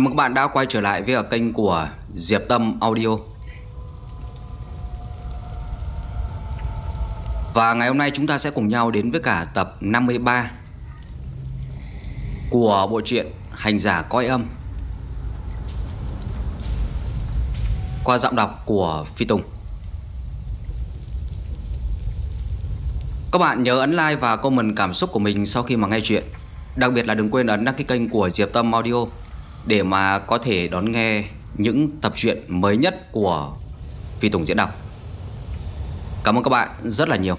Chào mừng các bạn đã quay trở lại với kênh của Diệp Tâm Audio. Và ngày hôm nay chúng ta sẽ cùng nhau đến với cả tập 53 Của bộ truyện Hành giả coi âm Qua giọng đọc của Phi Tùng. Các bạn nhớ ấn like và comment cảm xúc của mình sau khi mà nghe chuyện. Đặc biệt là đừng quên ấn đăng ký kênh của Diệp Tâm Audio để mà có thể đón nghe những tập truyện mới nhất của Phi Tùng diễn đọc. Cảm ơn các bạn rất là nhiều.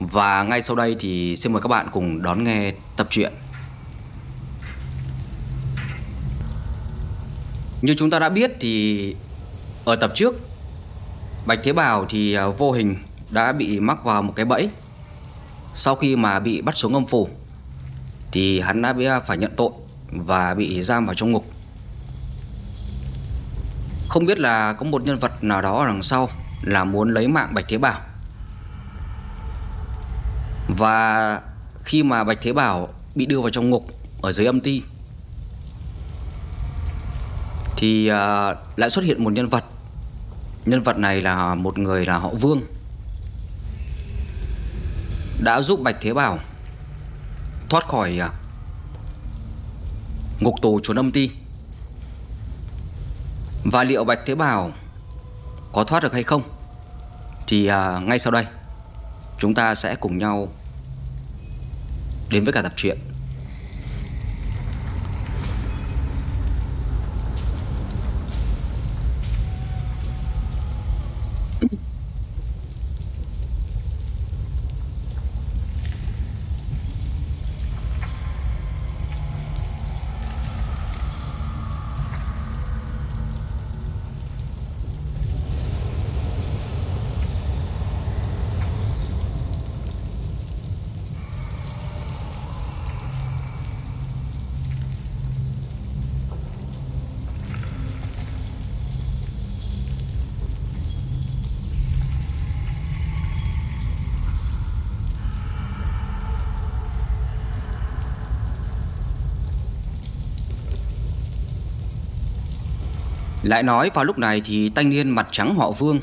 Và ngay sau đây thì xin mời các bạn cùng đón nghe tập truyện. Như chúng ta đã biết thì ở tập trước, Bạch Thế Bảo thì à, vô hình đã bị mắc vào một cái bẫy. Sau khi mà bị bắt xuống âm phủ thì hắn đã à, phải nhận tội và bị giam vào trong ngục. Không biết là có một nhân vật nào đó ở đằng sau là muốn lấy mạng Bạch Thế Bảo. Và khi mà Bạch Thế Bảo bị đưa vào trong ngục ở dưới âm ti thì uh, lại xuất hiện một nhân vật. Nhân vật này là một người là họ Vương. Đã giúp Bạch Thế Bảo thoát khỏi uh, ngục tù trốn âm ti. Và liệu Bạch Thế Bảo có thoát được hay không? Thì à, ngay sau đây chúng ta sẽ cùng nhau đến với cả tập truyện. Lại nói vào lúc này thì thanh niên mặt trắng họ Vương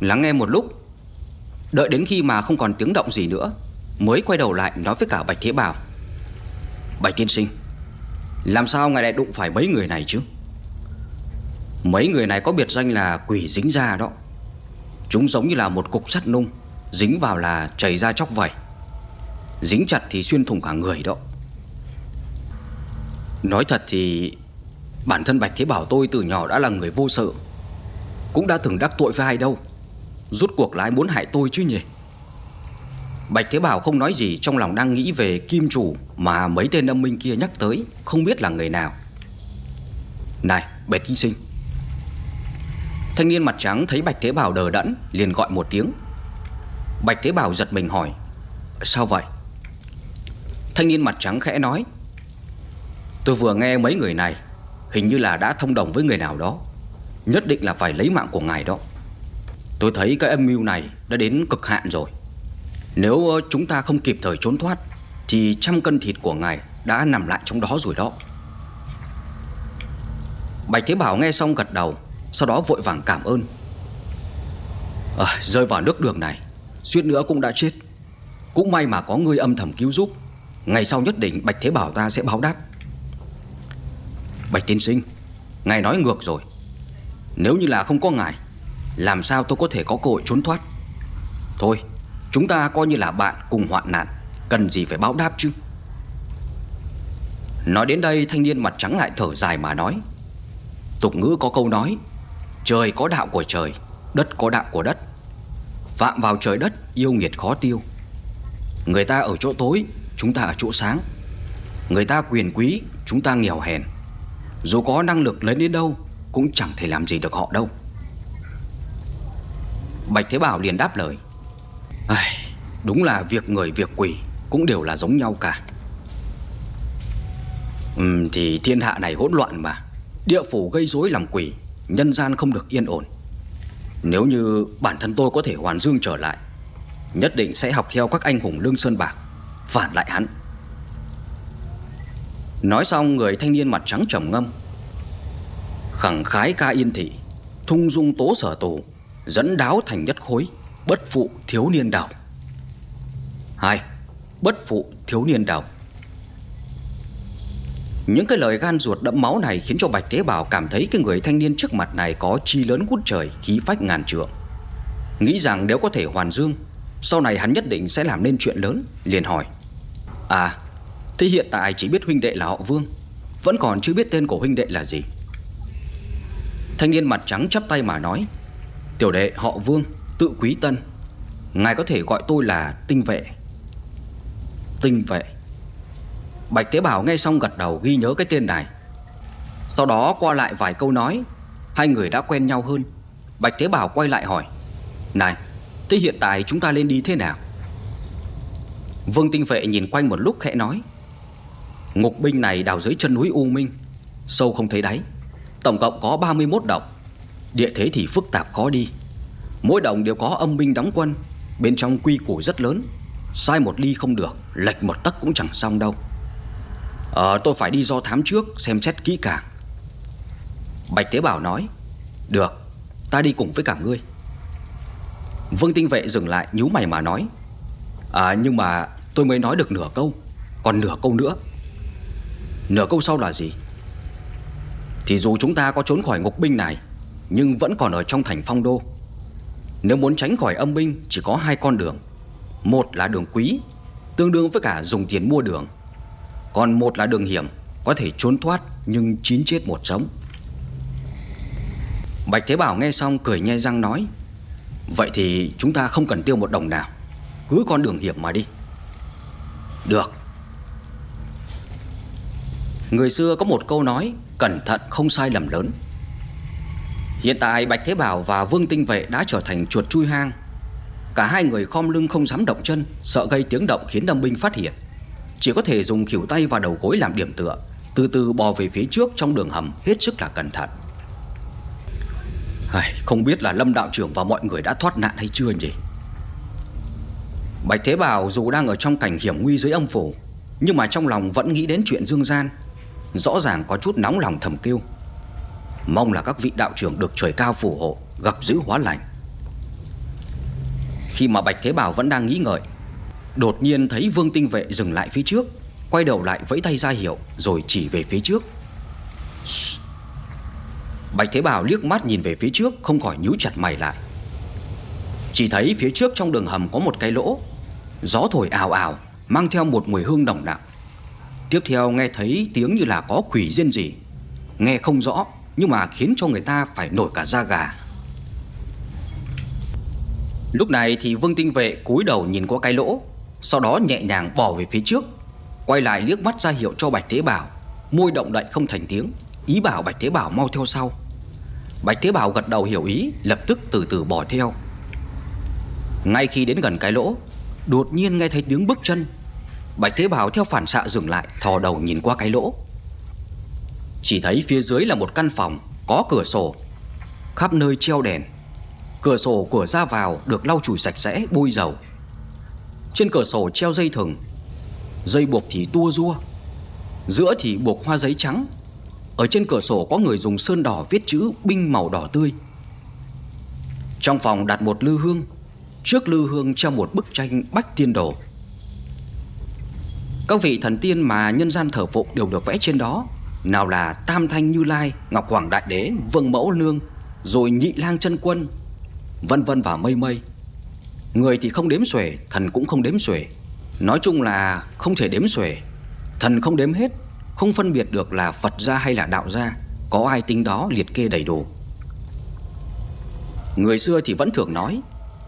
lắng nghe một lúc, đợi đến khi mà không còn tiếng động gì nữa, mới quay đầu lại nói với cả Bạch Thế Bảo. Bạch tiên sinh, làm sao ngài lại đụng phải mấy người này chứ? Mấy người này có biệt danh là quỷ dính da đó. Chúng giống như là một cục sắt nung, dính vào là chảy ra chóc vẩy. Dính chặt thì xuyên thủng cả người đó. Nói thật thì Bản thân Bạch Thế Bảo tôi từ nhỏ đã là người vô sợ. Cũng đã từng đắc tội với ai đâu. Rút cuộc lại muốn hại tôi chứ nhỉ? Bạch Thế Bảo không nói gì, Trong lòng đang nghĩ về kim chủ Mà mấy tên âm minh kia nhắc tới, Không biết là người nào. Này, Bạch Kinh Sinh. Thanh niên mặt trắng thấy Bạch Thế Bảo đờ đẫn, Liền gọi một tiếng. Bạch Thế Bảo giật mình hỏi, Sao vậy? Thanh niên mặt trắng khẽ nói, Tôi vừa nghe mấy người này Hình như là đã thông đồng với người nào đó. Nhất định là phải lấy mạng của ngài đó. Tôi thấy cái âm mưu này đã đến cực hạn rồi. Nếu ờ, chúng ta không kịp thời trốn thoát Thì trăm cân thịt của ngài đã nằm lại trong đó rồi đó. Bạch Thế Bảo nghe xong gật đầu Sau đó vội vàng cảm ơn. À, Rơi vào nước đường này Suýt nữa cũng đã chết. Cũng may mà có người âm thầm cứu giúp. Ngày sau nhất định Bạch Thế Bảo ta sẽ báo đáp. Bạch tiên sinh, Ngài nói ngược rồi. Nếu như là không có ngài, Làm sao tôi có thể có cơ hội trốn thoát? Thôi, Chúng ta coi như là bạn cùng hoạn nạn, Cần gì phải báo đáp chứ? Nói đến đây, thanh niên mặt trắng lại thở dài mà nói, Tục ngữ có câu nói, Trời có đạo của trời, Đất có đạo của đất. Phạm vào trời đất, yêu nghiệt khó tiêu. Người ta ở chỗ tối, Chúng ta ở chỗ sáng. Người ta quyền quý, Chúng ta nghèo hèn dù có năng lực lớn đến đâu Cũng chẳng thể làm gì được họ đâu. Bạch Thế Bảo liền đáp lời. Ai, Đúng là việc người việc quỷ Cũng đều là giống nhau cả. Uhm, Thì thiên hạ này hỗn loạn mà. Địa phủ gây rối làm quỷ Nhân gian không được yên ổn. Nếu như bản thân tôi có thể hoàn dương trở lại Nhất định sẽ học theo các anh hùng lương sơn bạc Phản lại hắn. Nói xong người thanh niên mặt trắng trầm ngâm? Khẳng khái ca yên thị, Thung dung tố sở tù, Dẫn đáo thành nhất khối, Bất phụ thiếu niên đảo hai, Bất phụ thiếu niên đảo Những cái lời gan ruột đẫm máu này Khiến cho Bạch Tế Bảo cảm thấy Cái người thanh niên trước mặt này có chi lớn cút trời, Khí phách ngàn trượng. Nghĩ rằng nếu có thể hoàn dương, Sau này hắn nhất định sẽ làm nên chuyện lớn, Liền hỏi. À Thế hiện tại chỉ biết huynh đệ là họ Vương, Vẫn còn chưa biết tên của huynh đệ là gì. Thanh niên mặt trắng chắp tay mà nói, Tiểu đệ, họ Vương, Tự quý tân. Ngài có thể gọi tôi là tinh vệ. Tinh vệ. Bạch Tế Bảo nghe xong gật đầu ghi nhớ cái tên này. Sau đó qua lại vài câu nói, Hai người đã quen nhau hơn. Bạch Tế Bảo quay lại hỏi, Này, Thế hiện tại chúng ta lên đi thế nào? Vương Tinh Vệ nhìn quanh một lúc khẽ nói Ngục binh này đào dưới chân núi U Minh. Sâu không thấy đáy. Tổng cộng có 31 động. Địa thế thì phức tạp khó đi. Mỗi động đều có âm binh đóng quân. Bên trong quy củ rất lớn. Sai một ly không được, Lệch một tấc cũng chẳng xong đâu. Ờ tôi phải đi do thám trước, Xem xét kỹ càng. Bạch Tế Bảo nói, Được, ta đi cùng với cả ngươi. Vương Tinh Vệ dừng lại, nhíu mày mà nói À nhưng mà tôi mới nói được nửa câu, Còn nửa câu nữa. Nửa câu sau là gì? Thì dù chúng ta có trốn khỏi ngục binh này, Nhưng vẫn còn ở trong thành phong đô. Nếu muốn tránh khỏi âm binh, Chỉ có hai con đường. Một là đường quý, Tương đương với cả dùng tiền mua đường. Còn một là đường hiểm, Có thể trốn thoát nhưng chín chết một sống. Bạch Thế Bảo nghe xong cười nhe răng nói, Vậy thì chúng ta không cần tiêu một đồng nào, Cứ con đường hiểm mà đi. Được. Người xưa có một câu nói, Cẩn thận không sai lầm lớn. Hiện tại Bạch Thế Bảo và Vương Tinh Vệ đã trở thành chuột chui hang. Cả hai người khom lưng không dám động chân, Sợ gây tiếng động khiến đâm binh phát hiện. Chỉ có thể dùng khỉu tay và đầu gối làm điểm tựa, Từ từ bò về phía trước trong đường hầm Hết sức là cẩn thận. Không biết là Lâm Đạo trưởng và mọi người đã thoát nạn hay chưa nhỉ? Bạch Thế Bảo dù đang ở trong cảnh hiểm nguy dưới âm phủ, Nhưng mà trong lòng vẫn nghĩ đến chuyện dương gian. Rõ ràng có chút nóng lòng thầm kêu. Mong là các vị đạo trưởng được trời cao phù hộ, Gặp giữ hóa lành. Khi mà Bạch Thế Bảo vẫn đang nghĩ ngợi, Đột nhiên thấy Vương Tinh Vệ dừng lại phía trước, Quay đầu lại vẫy tay ra hiệu, Rồi chỉ về phía trước. Bạch Thế Bảo liếc mắt nhìn về phía trước, Không khỏi nhíu chặt mày lại. Chỉ thấy phía trước trong đường hầm có một cái lỗ, Gió thổi ào ào, Mang theo một mùi hương đồng nặng Tiếp theo nghe thấy tiếng như là có quỷ riêng gì. Nghe không rõ, Nhưng mà khiến cho người ta phải nổi cả da gà. Lúc này thì Vương Tinh Vệ cúi đầu nhìn qua cái lỗ, Sau đó nhẹ nhàng bỏ về phía trước, Quay lại liếc mắt ra hiệu cho Bạch Thế Bảo. Môi động đậy không thành tiếng, Ý bảo Bạch Thế Bảo mau theo sau. Bạch Thế Bảo gật đầu hiểu ý, Lập tức từ từ bỏ theo. Ngay khi đến gần cái lỗ, Đột nhiên nghe thấy tiếng bước chân. Bạch Thế Bảo theo phản xạ dừng lại, Thò đầu nhìn qua cái lỗ. Chỉ thấy phía dưới là một căn phòng, Có cửa sổ. Khắp nơi treo đèn. Cửa sổ cửa ra vào được lau chùi sạch sẽ, bôi dầu. Trên cửa sổ treo dây thừng. Dây buộc thì tua rua. Giữa thì buộc hoa giấy trắng. Ở trên cửa sổ có người dùng sơn đỏ viết chữ binh màu đỏ tươi. Trong phòng đặt một lư hương. Trước lư hương treo một bức tranh bách tiên đồ các vị thần tiên mà nhân gian thờ phụng đều được vẽ trên đó. Nào là Tam Thanh Như Lai, Ngọc Hoàng Đại Đế, Vương Mẫu Nương Rồi Nhị Lang chân Quân Vân vân và mây mây. Người thì không đếm xuể, thần cũng không đếm xuể. Nói chung là không thể đếm xuể. Thần không đếm hết Không phân biệt được là Phật gia hay là đạo gia Có ai tính đó liệt kê đầy đủ. Người xưa thì vẫn thường nói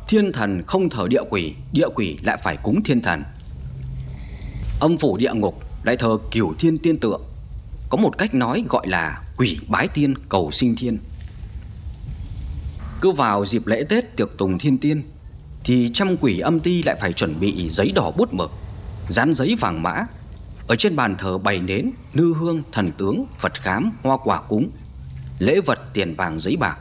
Thiên thần không thờ địa quỷ Địa quỷ lại phải cúng thiên thần. Âm phủ địa ngục lại thờ cửu thiên tiên tượng. Có một cách nói gọi là quỷ bái tiên cầu sinh thiên. Cứ vào dịp lễ Tết tiệc tùng thiên tiên Thì trăm quỷ âm ti lại phải chuẩn bị giấy đỏ bút mực Dán giấy vàng mã. Ở trên bàn thờ bày nến, nư hương, thần tướng, Phật khám, hoa quả cúng Lễ vật tiền vàng giấy bạc.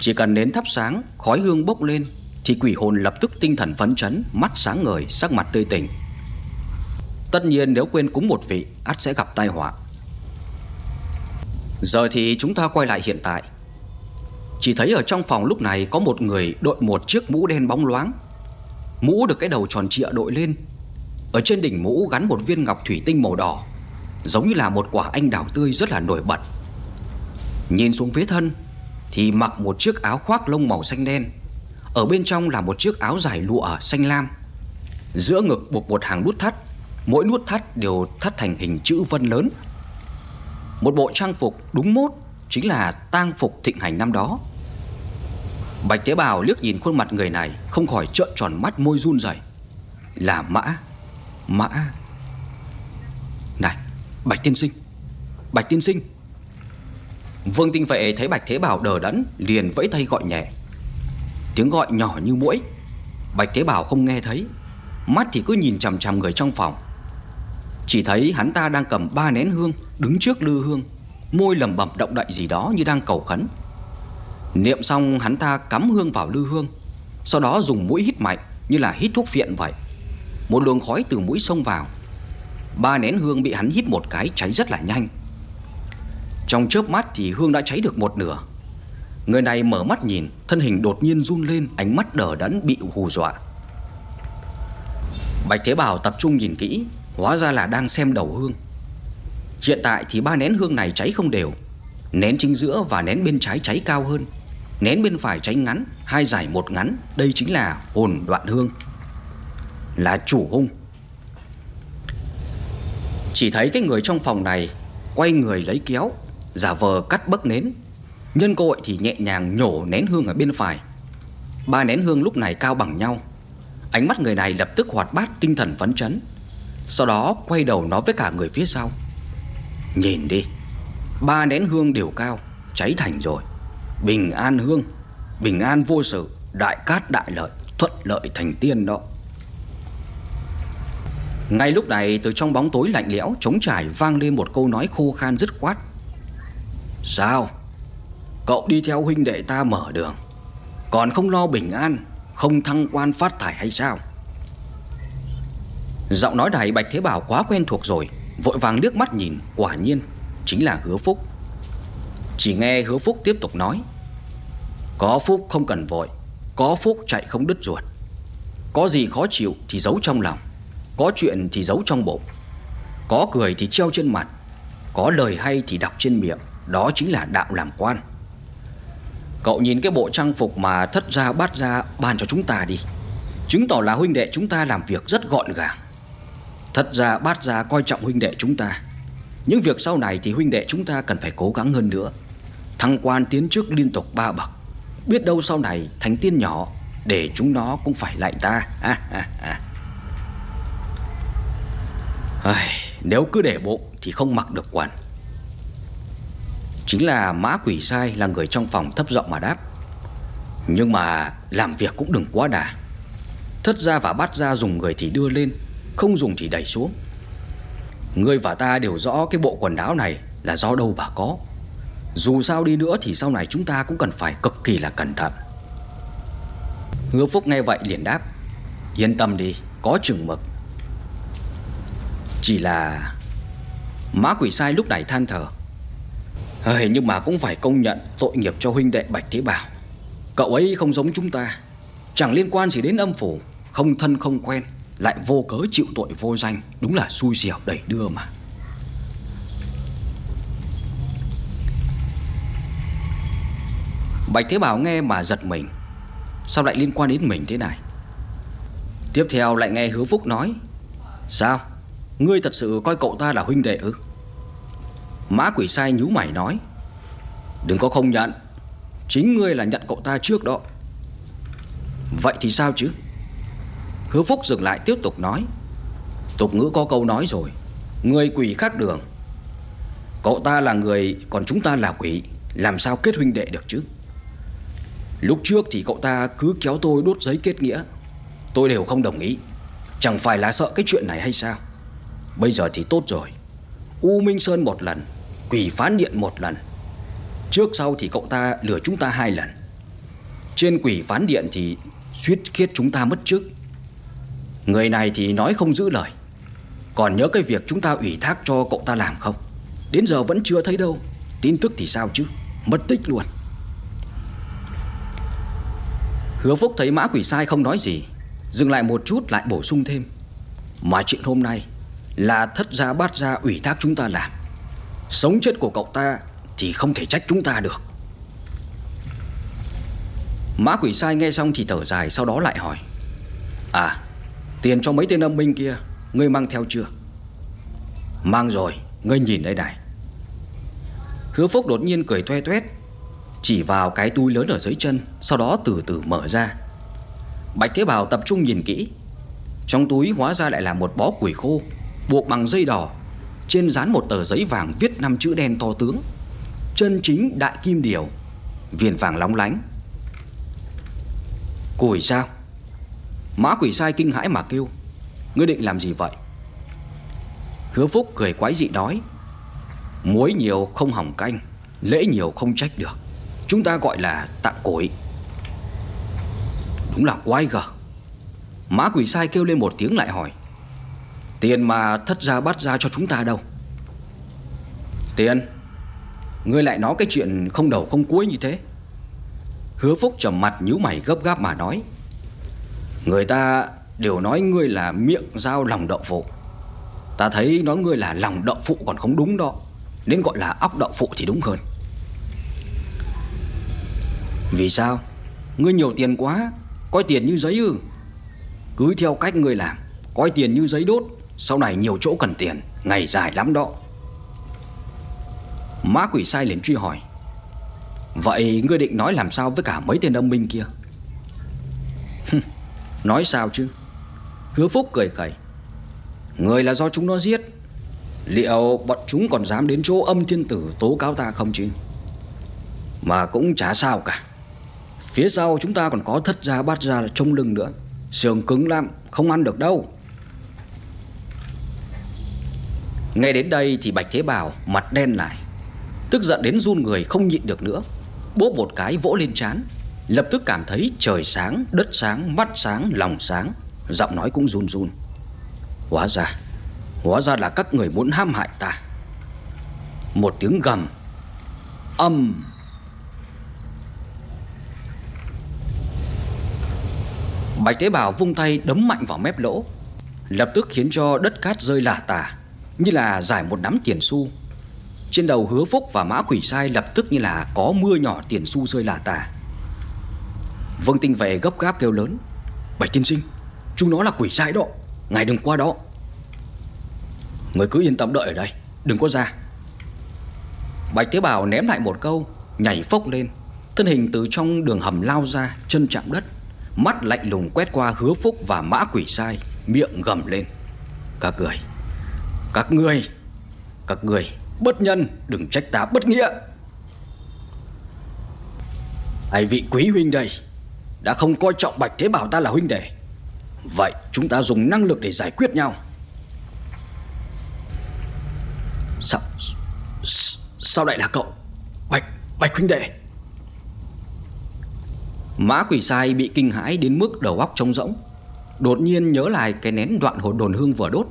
Chỉ cần nến thắp sáng, khói hương bốc lên Thì quỷ hồn lập tức tinh thần phấn chấn Mắt sáng ngời, sắc mặt tươi tỉnh. Tất nhiên nếu quên cúng một vị, ắt sẽ gặp tai họa. Giờ thì chúng ta quay lại hiện tại. Chỉ thấy ở trong phòng lúc này Có một người đội một chiếc mũ đen bóng loáng. Mũ được cái đầu tròn trịa đội lên. Ở trên đỉnh mũ gắn một viên ngọc thủy tinh màu đỏ, Giống như là một quả anh đào tươi rất là nổi bật. Nhìn xuống phía thân Thì mặc một chiếc áo khoác lông màu xanh đen, Ở bên trong là một chiếc áo dài lụa xanh lam. Giữa ngực buộc một hàng nút thắt. Mỗi nút thắt đều thắt thành hình chữ vân lớn. Một bộ trang phục đúng mốt Chính là tang phục thịnh hành năm đó. Bạch Tế Bào liếc nhìn khuôn mặt người này, Không khỏi trợn tròn mắt môi run rẩy. Là Mã Mã. Này, Bạch Tiên Sinh, Bạch Tiên Sinh. Vương Tinh Vệ thấy Bạch Thế Bảo đờ đẫn, Liền vẫy tay gọi nhẹ. Tiếng gọi nhỏ như mũi Bạch Thế Bảo không nghe thấy, Mắt thì cứ nhìn chằm chằm người trong phòng. Chỉ thấy hắn ta đang cầm ba nén hương, Đứng trước lư hương. Môi lầm bẩm động đậy gì đó như đang cầu khấn. Niệm xong, hắn ta cắm hương vào lư hương. Sau đó dùng mũi hít mạnh, Như là hít thuốc phiện vậy. Một luồng khói từ mũi xông vào. Ba nén hương bị hắn hít một cái cháy rất là nhanh. Trong chớp mắt thì hương đã cháy được một nửa. Người này mở mắt nhìn, Thân hình đột nhiên run lên, Ánh mắt đờ đẫn bị hù dọa. Bạch Thế Bảo tập trung nhìn kỹ Hóa ra là đang xem đầu hương. Hiện tại thì ba nén hương này cháy không đều. Nén chính giữa và nén bên trái cháy cao hơn. Nén bên phải cháy ngắn, Hai dài một ngắn. Đây chính là hồn đoạn hương. Là chủ hung. Chỉ thấy cái người trong phòng này Quay người lấy kéo, Giả vờ cắt bấc nến. Nhân cơ hội thì nhẹ nhàng nhổ nén hương ở bên phải. Ba nén hương lúc này cao bằng nhau. Ánh mắt người này lập tức hoạt bát, tinh thần phấn chấn. Sau đó quay đầu nói với cả người phía sau. Nhìn đi, Ba nén hương đều cao, Cháy thành rồi. Bình an hương, Bình an vô sự, Đại cát đại lợi, Thuận lợi thành tiên đó. Ngay lúc này, từ trong bóng tối lạnh lẽo, Trống trải vang lên một câu nói khô khan dứt khoát. Sao? Cậu đi theo huynh đệ ta mở đường. Còn không lo bình an, Không thăng quan phát thải hay sao? Giọng nói đài Bạch Thế Bảo quá quen thuộc rồi, Vội vàng nước mắt nhìn, Quả nhiên chính là hứa phúc. Chỉ nghe hứa phúc tiếp tục nói, Có phúc không cần vội, Có phúc chạy không đứt ruột. Có gì khó chịu thì giấu trong lòng, Có chuyện thì giấu trong bụng. Có cười thì treo trên mặt, Có lời hay thì đọc trên miệng, Đó chính là đạo làm quan. Cậu nhìn cái bộ trang phục mà thất ra bắt ra ban cho chúng ta đi. Chứng tỏ là huynh đệ chúng ta làm việc rất gọn gàng thật ra bát ra coi trọng huynh đệ chúng ta. Những việc sau này thì huynh đệ chúng ta cần phải cố gắng hơn nữa. Thăng quan tiến trước liên tục ba bậc. Biết đâu sau này thành tiên nhỏ Để chúng nó cũng phải lại ta. À, à, à. Ai, Nếu cứ để bộ thì không mặc được quần. Chính là mã quỷ sai là người trong phòng thấp giọng mà đáp. Nhưng mà làm việc cũng đừng quá đà. Thất ra và bắt ra dùng người thì đưa lên không dùng thì đẩy xuống. Ngươi và ta đều rõ cái bộ quần áo này Là do đâu bà có. Dù sao đi nữa thì sau này chúng ta cũng cần phải cực kỳ là cẩn thận. Hứa Phúc nghe vậy liền đáp Yên tâm đi Có chừng mực. Chỉ là Má quỷ sai lúc này than thở Hơi, Nhưng mà cũng phải công nhận tội nghiệp cho huynh đệ Bạch Thế Bảo. Cậu ấy không giống chúng ta Chẳng liên quan gì đến âm phủ Không thân không quen. Lại vô cớ chịu tội vô danh. Đúng là xui xẻo đẩy đưa mà. Bạch Thế Bảo nghe mà giật mình. Sao lại liên quan đến mình thế này? Tiếp theo lại nghe Hứa Phúc nói. Sao? Ngươi thật sự coi cậu ta là huynh đệ ư? Mã quỷ sai nhú mày nói. Đừng có không nhận. Chính ngươi là nhận cậu ta trước đó. Vậy thì sao chứ? Hứa Phúc dừng lại tiếp tục nói. Tục ngữ có câu nói rồi, Người quỷ khác đường. Cậu ta là người, Còn chúng ta là quỷ, Làm sao kết huynh đệ được chứ? Lúc trước thì cậu ta cứ kéo tôi đốt giấy kết nghĩa. Tôi đều không đồng ý. Chẳng phải là sợ cái chuyện này hay sao? Bây giờ thì tốt rồi. U Minh Sơn một lần, Quỷ phán điện một lần. Trước sau thì cậu ta lừa chúng ta hai lần. Trên quỷ phán điện thì suýt khiết chúng ta mất trước Người này thì nói không giữ lời. Còn nhớ cái việc chúng ta ủy thác cho cậu ta làm không? Đến giờ vẫn chưa thấy đâu. Tin tức thì sao chứ? Mất tích luôn. Hứa Phúc thấy mã quỷ sai không nói gì, Dừng lại một chút lại bổ sung thêm. Mà chuyện hôm nay Là thất gia bát gia ủy thác chúng ta làm. Sống chết của cậu ta Thì không thể trách chúng ta được. Mã quỷ sai nghe xong thì thở dài, Sau đó lại hỏi. À tiền cho mấy tên âm binh kia, Ngươi mang theo chưa? Mang rồi, Ngươi nhìn đây này. Hứa Phúc đột nhiên cười toe toét, Chỉ vào cái túi lớn ở dưới chân, Sau đó từ từ mở ra. Bạch Thế Bảo tập trung nhìn kỹ. Trong túi hóa ra lại là một bó củi khô, Buộc bằng dây đỏ, Trên dán một tờ giấy vàng viết năm chữ đen to tướng. Chân chính đại kim điều Viền vàng lóng lánh. Củi sao? Mã quỷ sai kinh hãi mà kêu. Ngươi định làm gì vậy? Hứa Phúc cười quái dị nói, Muối nhiều không hỏng canh, Lễ nhiều không trách được. Chúng ta gọi là tặng cối. Đúng là quái gở. Mã quỷ sai kêu lên một tiếng lại hỏi, Tiền mà thất ra bắt ra cho chúng ta đâu? Tiền? Ngươi lại nói cái chuyện không đầu không cuối như thế. Hứa Phúc trầm mặt nhíu mày gấp gáp mà nói Người ta đều nói ngươi là miệng dao lòng đậu phụ. Ta thấy nói ngươi là lòng đậu phụ còn không đúng đó. Nên gọi là óc đậu phụ thì đúng hơn. Vì sao? Ngươi nhiều tiền quá, Coi tiền như giấy ư. Cứ theo cách ngươi làm, Coi tiền như giấy đốt, Sau này nhiều chỗ cần tiền, Ngày dài lắm đó. Má quỷ sai liền truy hỏi, Vậy ngươi định nói làm sao với cả mấy tên âm minh kia? Nói sao chứ? Hứa Phúc cười khẩy. Người là do chúng nó giết. Liệu bọn chúng còn dám đến chỗ âm thiên tử tố cáo ta không chứ? Mà cũng chả sao cả. Phía sau chúng ta còn có thất gia bát gia là trông lưng nữa. Sườn cứng lắm, Không ăn được đâu. Nghe đến đây thì Bạch Thế Bảo mặt đen lại, Tức giận đến run người không nhịn được nữa, Bốp một cái vỗ lên chán Lập tức cảm thấy trời sáng, đất sáng, mắt sáng, lòng sáng. Giọng nói cũng run run. Hóa ra Hóa ra là các người muốn ham hại ta. Một tiếng gầm Âm. Bạch tế bào vung tay đấm mạnh vào mép lỗ Lập tức khiến cho đất cát rơi lả tả Như là giải một nắm tiền xu. Trên đầu hứa phúc và mã quỷ sai Lập tức như là có mưa nhỏ tiền xu rơi lả tả. Vương tinh về gấp gáp kêu lớn. Bạch tiên sinh, Chúng nó là quỷ sai đó. Ngài đừng qua đó. Người cứ yên tâm đợi ở đây, Đừng có ra. Bạch Thế Bảo ném lại một câu, Nhảy phốc lên. Thân hình từ trong đường hầm lao ra, Chân chạm đất. Mắt lạnh lùng quét qua hứa phúc và mã quỷ sai, Miệng gầm lên. Các người Các người Các người, bất nhân, Đừng trách ta bất nghĩa. Hai vị quý huynh đây? Đã không coi trọng Bạch Thế Bảo ta là huynh đệ. Vậy chúng ta dùng năng lực để giải quyết nhau. Sao Sao lại là cậu? Bạch Bạch huynh đệ. Mã quỷ sai bị kinh hãi đến mức đầu óc trống rỗng. Đột nhiên nhớ lại cái nén đoạn hồn đồn hương vừa đốt.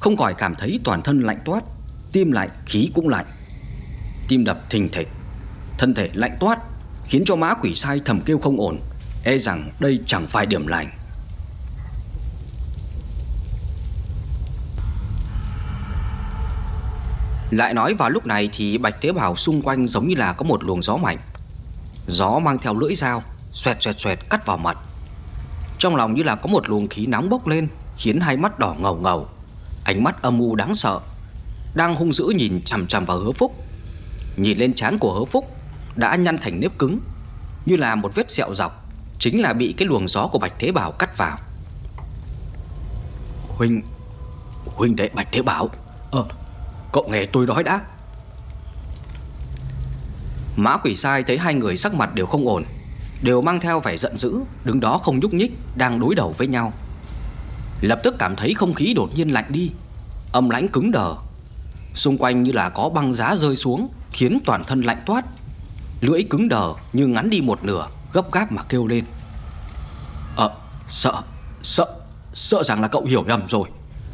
Không khỏi cảm thấy toàn thân lạnh toát Tim lạnh, khí cũng lạnh. Tim đập thình thịch Thân thể lạnh toát Khiến cho mã quỷ sai thầm kêu không ổn. E rằng đây chẳng phải điểm lành. Lại nói vào lúc này thì bạch tế bào xung quanh giống như là có một luồng gió mạnh. Gió mang theo lưỡi dao, Xoẹt xoẹt xoẹt cắt vào mặt. Trong lòng như là có một luồng khí nóng bốc lên, Khiến hai mắt đỏ ngầu ngầu. Ánh mắt âm u đáng sợ, Đang hung dữ nhìn chằm chằm vào hứa phúc. Nhìn lên trán của hứa phúc, Đã nhăn thành nếp cứng, Như là một vết sẹo dọc. Chính là bị cái luồng gió của Bạch Thế Bảo cắt vào. Huynh Huynh đệ Bạch Thế Bảo. Ờ Cậu nghe tôi nói đã. Mã quỷ sai thấy hai người sắc mặt đều không ổn Đều mang theo vẻ giận dữ Đứng đó không nhúc nhích Đang đối đầu với nhau. Lập tức cảm thấy không khí đột nhiên lạnh đi Âm lãnh cứng đờ. Xung quanh như là có băng giá rơi xuống Khiến toàn thân lạnh toát. Lưỡi cứng đờ như ngắn đi một nửa Gấp gáp mà kêu lên. Ờ sợ Sợ Sợ rằng là cậu hiểu nhầm rồi.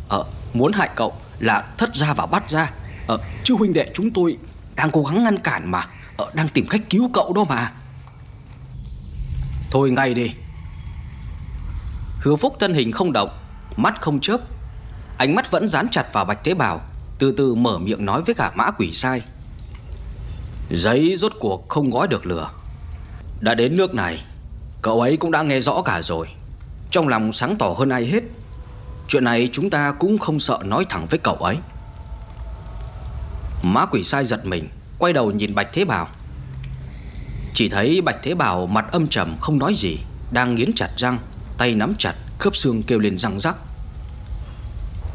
Ờ muốn hại cậu là thất ra và bắt ra Ờ chứ huynh đệ chúng tôi Đang cố gắng ngăn cản mà ờ, Đang tìm cách cứu cậu đó mà. Thôi ngay đi. Hứa Phúc thân hình không động Mắt không chớp Ánh mắt vẫn dán chặt vào Bạch Tế Bào Từ từ mở miệng nói với cả mã quỷ sai. Giấy rốt cuộc không gói được lửa. Đã đến nước này, Cậu ấy cũng đã nghe rõ cả rồi. Trong lòng sáng tỏ hơn ai hết, Chuyện này chúng ta cũng không sợ nói thẳng với cậu ấy. Má quỷ sai giật mình, Quay đầu nhìn Bạch Thế Bảo. Chỉ thấy Bạch Thế Bảo mặt âm trầm, không nói gì, Đang nghiến chặt răng, Tay nắm chặt, khớp xương kêu lên răng rắc.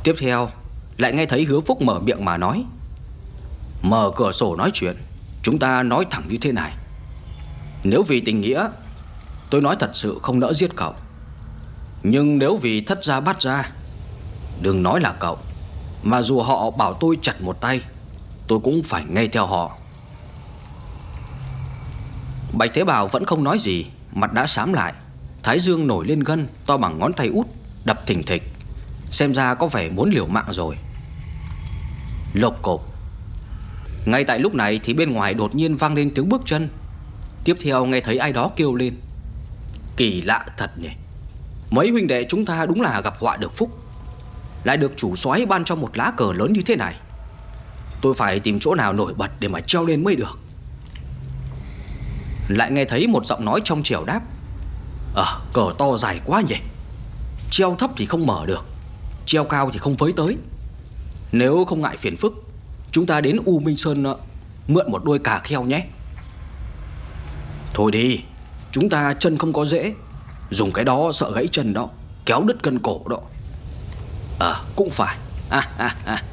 Tiếp theo, Lại nghe thấy hứa phúc mở miệng mà nói, Mở cửa sổ nói chuyện, Chúng ta nói thẳng như thế này. Nếu vì tình nghĩa, Tôi nói thật sự không nỡ giết cậu. Nhưng nếu vì thất gia bắt ra Đừng nói là cậu, Mà dù họ bảo tôi chặt một tay, Tôi cũng phải nghe theo họ. Bạch Thế Bảo vẫn không nói gì, Mặt đã xám lại, Thái dương nổi lên gân, To bằng ngón tay út, Đập thỉnh thịch. Xem ra có vẻ muốn liều mạng rồi. Lộc cộp Ngay tại lúc này thì bên ngoài đột nhiên vang lên tiếng bước chân. Tiếp theo nghe thấy ai đó kêu lên. Kỳ lạ thật nhỉ. Mấy huynh đệ chúng ta đúng là gặp họa được phúc. Lại được chủ soái ban cho một lá cờ lớn như thế này. Tôi phải tìm chỗ nào nổi bật để mà treo lên mới được. Lại nghe thấy một giọng nói trong trẻo đáp. Ờ cờ to dài quá nhỉ. Treo thấp thì không mở được. Treo cao thì không với tới. Nếu không ngại phiền phức, Chúng ta đến U Minh Sơn ờ, Mượn một đôi cà kheo nhé. Thôi đi Chúng ta chân không có dễ. Dùng cái đó sợ gãy chân đó Kéo đứt cân cổ đó. Ờ à, cũng phải. À, à, à.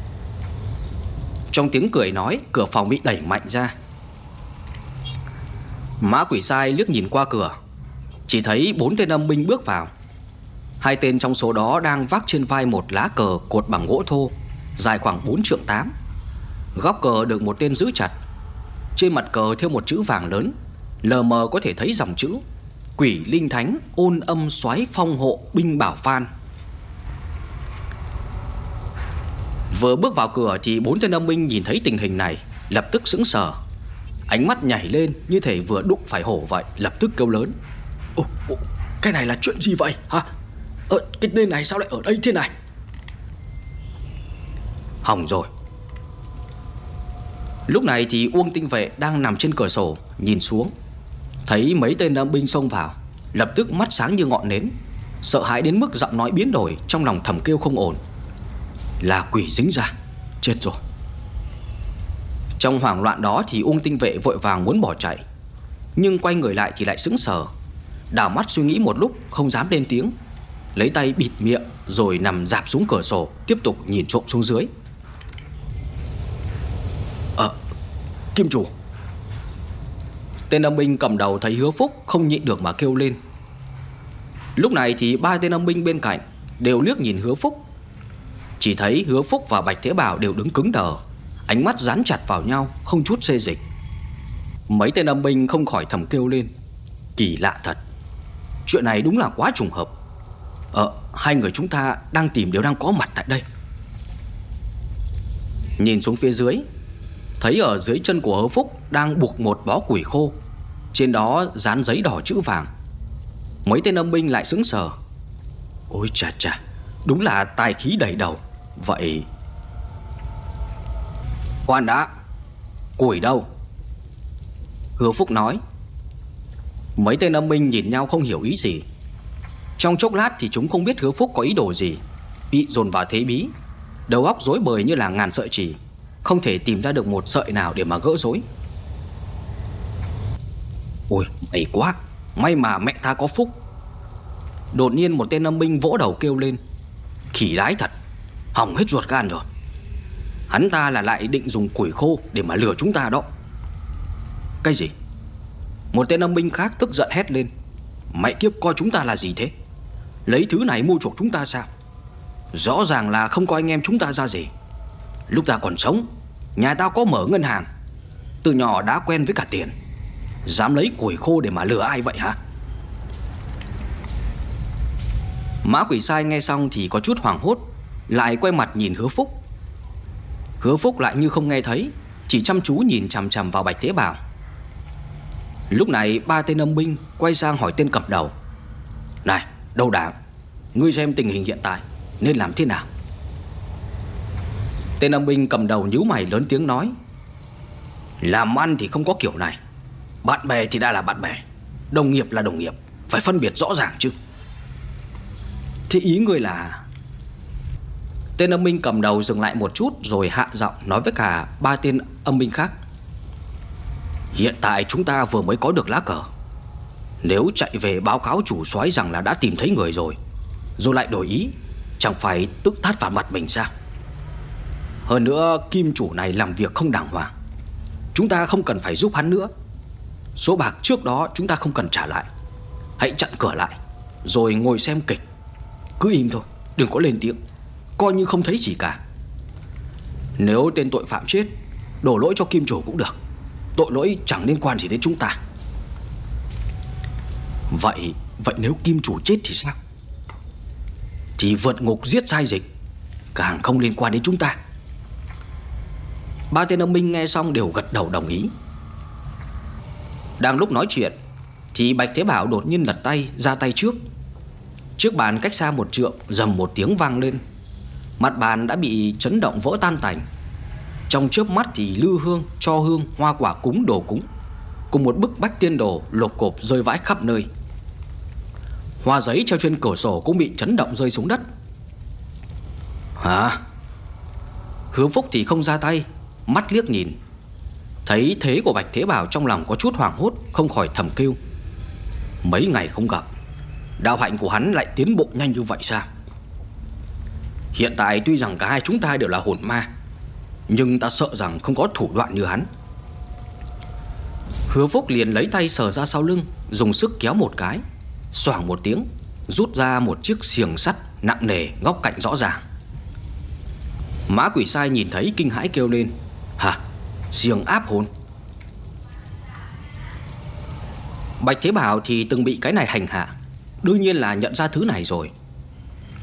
Trong tiếng cười nói Cửa phòng bị đẩy mạnh ra. Mã quỷ sai liếc nhìn qua cửa. Chỉ thấy bốn tên âm binh bước vào. Hai tên trong số đó đang vác trên vai một lá cờ cột bằng gỗ thô Dài khoảng 4 trượng 8 Góc cờ được một tên giữ chặt. Trên mặt cờ theo một chữ vàng lớn. Lờ mờ có thể thấy dòng chữ Quỷ linh thánh ôn âm xoáy phong hộ binh bảo phan. Vừa bước vào cửa thì bốn tên âm binh nhìn thấy tình hình này Lập tức sững sờ. Ánh mắt nhảy lên như thể vừa đụng phải hổ vậy Lập tức kêu lớn. Ồ, ồ cái này là chuyện gì vậy? Hả? Ờ, cái tên này sao lại ở đây thế này? Hỏng rồi. Lúc này thì Uông Tinh Vệ đang nằm trên cửa sổ Nhìn xuống Thấy mấy tên đám binh xông vào, Lập tức mắt sáng như ngọn nến, Sợ hãi đến mức giọng nói biến đổi Trong lòng thầm kêu không ổn. Là quỷ dính ra, Chết rồi. Trong hoảng loạn đó thì Uông Tinh Vệ vội vàng muốn bỏ chạy, Nhưng quay người lại thì lại sững sờ, Đảo mắt suy nghĩ một lúc Không dám lên tiếng, Lấy tay bịt miệng Rồi nằm dạp xuống cửa sổ, Tiếp tục nhìn trộm xuống dưới. Ờ Kim chủ Tên âm binh cầm đầu thấy hứa phúc Không nhịn được mà kêu lên. Lúc này thì ba tên âm binh bên cạnh Đều liếc nhìn hứa phúc. Chỉ thấy hứa phúc và bạch thế bảo đều đứng cứng đờ, Ánh mắt dán chặt vào nhau, Không chút xê dịch. Mấy tên âm binh không khỏi thầm kêu lên, Kỳ lạ thật, Chuyện này đúng là quá trùng hợp. Ờ hai người chúng ta đang tìm đều đang có mặt tại đây. Nhìn xuống phía dưới Thấy ở dưới chân của hứa phúc Đang buộc một bó củi khô. Trên đó dán giấy đỏ chữ vàng. Mấy tên âm binh lại sững sờ. Ôi chà chà, Đúng là tài khí đầy đầu. Vậy Khoan đã, Củi đâu? Hứa Phúc nói. Mấy tên âm binh nhìn nhau không hiểu ý gì. Trong chốc lát thì chúng không biết Hứa Phúc có ý đồ gì. Bị dồn vào thế bí, Đầu óc rối bời như là ngàn sợi chỉ. Không thể tìm ra được một sợi nào để mà gỡ rối. Ôi, may quá. May mà mẹ ta có phúc. Đột nhiên một tên âm binh vỗ đầu kêu lên. Khỉ đái thật. Hỏng hết ruột gan rồi. Hắn ta là lại định dùng củi khô Để mà lừa chúng ta đó. Cái gì? Một tên âm binh khác tức giận hét lên. Mẹ kiếp, coi chúng ta là gì thế? Lấy thứ này mua chuộc chúng ta sao? Rõ ràng là không coi anh em chúng ta ra gì. Lúc ta còn sống Nhà tao có mở ngân hàng. Từ nhỏ đã quen với cả tiền. Dám lấy củi khô để mà lừa ai vậy hả? Mã quỷ sai nghe xong thì có chút hoảng hốt, Lại quay mặt nhìn hứa phúc. Hứa phúc lại như không nghe thấy, Chỉ chăm chú nhìn chằm chằm vào Bạch tế bào Lúc này ba tên âm binh Quay sang hỏi tên cầm đầu. Này, đâu đảng Ngươi xem tình hình hiện tại, Nên làm thế nào? Tên âm binh cầm đầu nhíu mày lớn tiếng nói, Làm ăn thì không có kiểu này. Bạn bè thì đã là bạn bè, Đồng nghiệp là đồng nghiệp, Phải phân biệt rõ ràng chứ. Thế ý người là, Tên âm binh cầm đầu dừng lại một chút Rồi hạ giọng nói với cả ba tên âm binh khác, Hiện tại chúng ta vừa mới có được lá cờ. Nếu chạy về báo cáo chủ soái rằng là đã tìm thấy người rồi Rồi lại đổi ý, Chẳng phải tức thắt vào mặt mình sao? Hơn nữa, kim chủ này làm việc không đàng hoàng. Chúng ta không cần phải giúp hắn nữa. Số bạc trước đó chúng ta không cần trả lại. Hãy chặn cửa lại, Rồi ngồi xem kịch. Cứ im thôi, đừng có lên tiếng. Coi như không thấy gì cả. Nếu tên tội phạm chết, Đổ lỗi cho kim chủ cũng được. Tội lỗi chẳng liên quan gì đến chúng ta. Vậy Vậy nếu kim chủ chết thì sao? Thì vượt ngục giết sai dịch, Càng không liên quan đến chúng ta. Ba tên âm minh nghe xong đều gật đầu đồng ý. Đang lúc nói chuyện Thì Bạch Thế Bảo đột nhiên lật tay ra tay trước. Trước bàn cách xa một trượng Dầm một tiếng vang lên. Mặt bàn đã bị chấn động vỡ tan tành. Trong chớp mắt thì lư hương, cho hương, hoa quả cúng đồ cúng. Cùng một bức bách tiên đồ lột cộp rơi vãi khắp nơi. Hoa giấy treo trên cửa sổ cũng bị chấn động rơi xuống đất. Hả? Hứa Phúc thì không ra tay. Mắt liếc nhìn. Thấy thế của Bạch Thế Bảo trong lòng có chút hoảng hốt, Không khỏi thầm kêu. Mấy ngày không gặp, Đạo hạnh của hắn lại tiến bộ nhanh như vậy sao? Hiện tại tuy rằng cả hai chúng ta đều là hồn ma, Nhưng ta sợ rằng không có thủ đoạn như hắn. Hứa Phúc liền lấy tay sờ ra sau lưng, Dùng sức kéo một cái, Xoảng một tiếng, Rút ra một chiếc xiềng sắt nặng nề góc cạnh rõ ràng. Mã quỷ sai nhìn thấy kinh hãi kêu lên. Hả? Giường áp hồn. Bạch Thế Bảo thì từng bị cái này hành hạ. Đương nhiên là nhận ra thứ này rồi.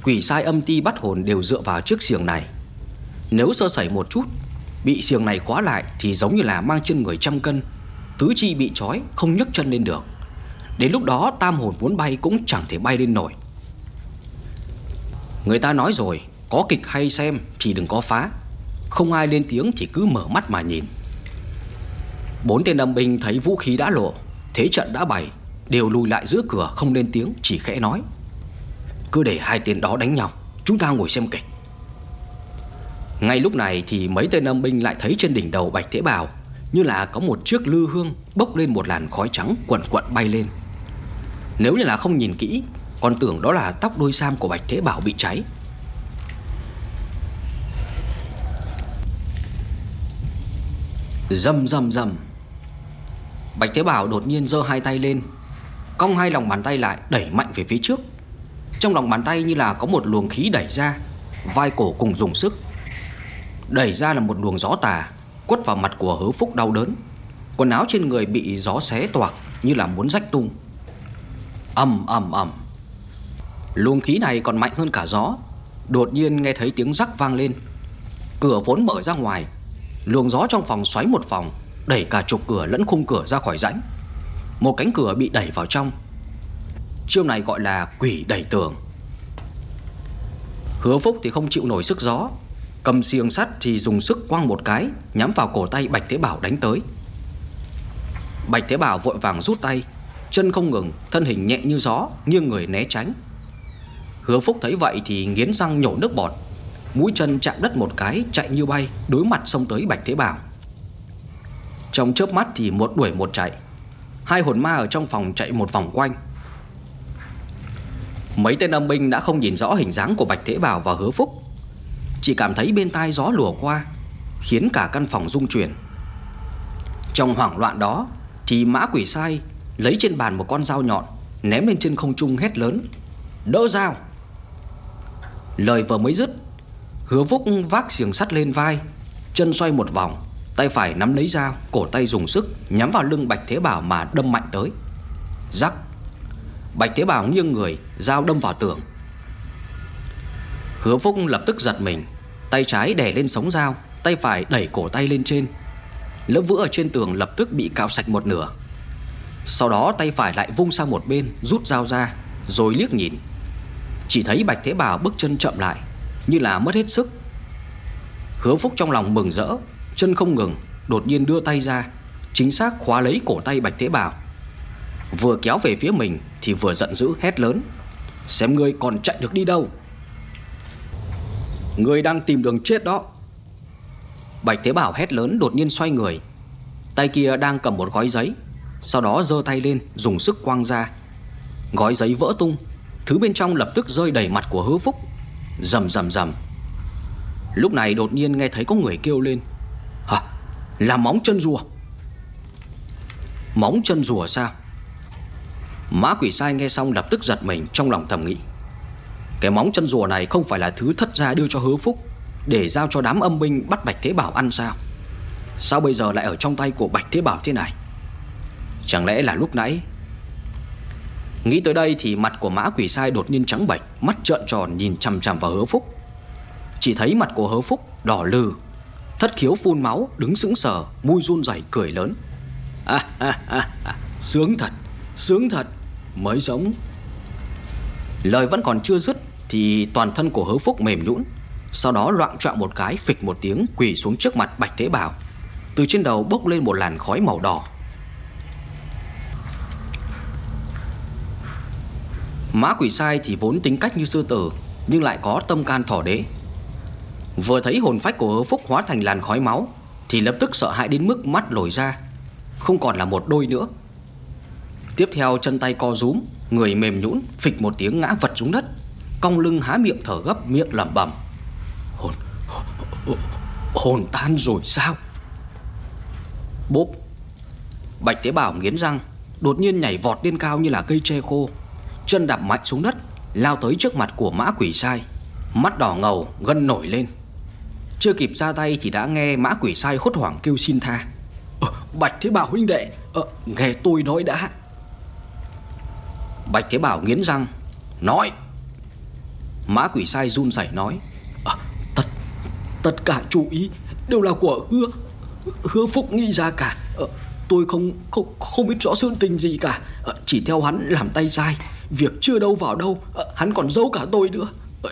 Quỷ sai âm ti bắt hồn đều dựa vào chiếc giường này. Nếu sơ sẩy một chút, Bị giường này khóa lại Thì giống như là mang chân người trăm cân. Tứ chi bị trói, không nhấc chân lên được. Đến lúc đó, tam hồn muốn bay Cũng chẳng thể bay lên nổi. Người ta nói rồi, Có kịch hay xem thì đừng có phá. Không ai lên tiếng thì cứ mở mắt mà nhìn. Bốn tên âm binh thấy vũ khí đã lộ, Thế trận đã bày, Đều lùi lại giữa cửa, không lên tiếng, Chỉ khẽ nói. Cứ để hai tên đó đánh nhau, Chúng ta ngồi xem kịch. Ngay lúc này thì mấy tên âm binh lại thấy trên đỉnh đầu Bạch Thế Bào, Như là có một chiếc lư hương Bốc lên một làn khói trắng quẩn quẩn bay lên. Nếu như là không nhìn kỹ, Còn tưởng đó là tóc đôi sam của Bạch Thế Bảo bị cháy. Dầm dầm dầm Bạch Thế Bảo đột nhiên giơ hai tay lên, Cong hai lòng bàn tay lại, đẩy mạnh về phía trước. Trong lòng bàn tay như là có một luồng khí đẩy ra, Vai cổ cùng dùng sức. Đẩy ra là một luồng gió tà, Quất vào mặt của hứa phúc đau đớn. Quần áo trên người bị gió xé toạc Như là muốn rách tung. Ầm ầm ầm Luồng khí này còn mạnh hơn cả gió. Đột nhiên nghe thấy tiếng rắc vang lên. Cửa vốn mở ra ngoài Luồng gió trong phòng xoáy một vòng, Đẩy cả trục cửa lẫn khung cửa ra khỏi rãnh. Một cánh cửa bị đẩy vào trong. Chiêu này gọi là quỷ đẩy tường. Hứa Phúc thì không chịu nổi sức gió. Cầm xiềng sắt thì dùng sức quăng một cái, Nhắm vào cổ tay Bạch Thế Bảo đánh tới. Bạch Thế Bảo vội vàng rút tay, Chân không ngừng, Thân hình nhẹ như gió, Nghiêng người né tránh. Hứa Phúc thấy vậy thì nghiến răng nhổ nước bọt. Mũi chân chạm đất một cái, Chạy như bay, Đối mặt xông tới Bạch Thế Bảo. Trong chớp mắt thì một đuổi một chạy. Hai hồn ma ở trong phòng chạy một vòng quanh. Mấy tên âm binh đã không nhìn rõ hình dáng của Bạch Thế Bảo và Hứa Phúc. Chỉ cảm thấy bên tai gió lùa qua, Khiến cả căn phòng rung chuyển. Trong hoảng loạn đó Thì mã quỷ sai Lấy trên bàn một con dao nhọn, Ném lên trên không trung hét lớn, Đỡ dao! Lời vừa mới dứt Hứa Phúc vác xiềng sắt lên vai, Chân xoay một vòng, Tay phải nắm lấy dao, Cổ tay dùng sức Nhắm vào lưng Bạch Thế Bảo mà đâm mạnh tới. Rắc. Bạch Thế Bảo nghiêng người, Dao đâm vào tường. Hứa Phúc lập tức giật mình, Tay trái đè lên sống dao, Tay phải đẩy cổ tay lên trên. Lớp vữa ở trên tường lập tức bị cạo sạch một nửa. Sau đó tay phải lại vung sang một bên, Rút dao ra, Rồi liếc nhìn. Chỉ thấy Bạch Thế Bảo bước chân chậm lại. Như là mất hết sức. Hứa Phúc trong lòng mừng rỡ, Chân không ngừng, Đột nhiên đưa tay ra, Chính xác khóa lấy cổ tay Bạch Thế Bảo Vừa kéo về phía mình Thì vừa giận dữ hét lớn, Xem ngươi còn chạy được đi đâu? Ngươi đang tìm đường chết đó. Bạch Thế Bảo hét lớn đột nhiên xoay người, Tay kia đang cầm một gói giấy, Sau đó giơ tay lên dùng sức quăng ra. Gói giấy vỡ tung, Thứ bên trong lập tức rơi đầy mặt của hứa phúc. Rầm rầm rầm. Lúc này đột nhiên nghe thấy có người kêu lên. Hả? Là móng chân rùa. Móng chân rùa sao? Mã quỷ sai nghe xong lập tức giật mình Trong lòng thầm nghĩ. Cái móng chân rùa này không phải là thứ thất gia đưa cho hứa phúc Để giao cho đám âm binh bắt Bạch Thế Bảo ăn sao? Sao bây giờ lại ở trong tay của Bạch Thế Bảo thế này? Chẳng lẽ là lúc nãy Nghĩ tới đây thì mặt của mã quỷ sai đột nhiên trắng bệch Mắt trợn tròn nhìn chằm chằm vào hứa phúc. Chỉ thấy mặt của hứa phúc đỏ lừ Thất khiếu phun máu Đứng sững sờ Mui run rẩy cười lớn. À, à, à, à, Sướng thật Sướng thật Mới sống Lời vẫn còn chưa dứt Thì toàn thân của hứa phúc mềm nhũn Sau đó loạn trọng một cái Phịch một tiếng quỳ xuống trước mặt Bạch tế bào Từ trên đầu bốc lên một làn khói màu đỏ. Mã quỷ sai thì vốn tính cách như sư tử Nhưng lại có tâm can thỏ đế. Vừa thấy hồn phách của hứa phúc hóa thành làn khói máu Thì lập tức sợ hãi đến mức mắt lồi ra Không còn là một đôi nữa. Tiếp theo chân tay co rúm Người mềm nhũn phịch một tiếng ngã vật xuống đất Cong lưng há miệng thở gấp miệng lẩm bẩm. Hồn Hồn, hồn tan rồi sao? Bốp. Bạch tế bào nghiến răng Đột nhiên nhảy vọt lên cao như là cây tre khô. Chân đạp mạnh xuống đất Lao tới trước mặt của mã quỷ sai. Mắt đỏ ngầu gân nổi lên. Chưa kịp ra tay thì đã nghe mã quỷ sai hốt hoảng kêu xin tha. Ờ, Bạch Thế Bảo huynh đệ ờ, Nghe tôi nói đã. Bạch Thế Bảo nghiến răng Nói. Mã quỷ sai run rẩy nói. À, Tất tất cả chú ý Đều là của hứa Hứa Phúc nghĩ ra cả. À, Tôi không không không biết rõ sự tình gì cả. À, Chỉ theo hắn làm tay sai Việc chưa đâu vào đâu ờ, Hắn còn giấu cả tôi nữa.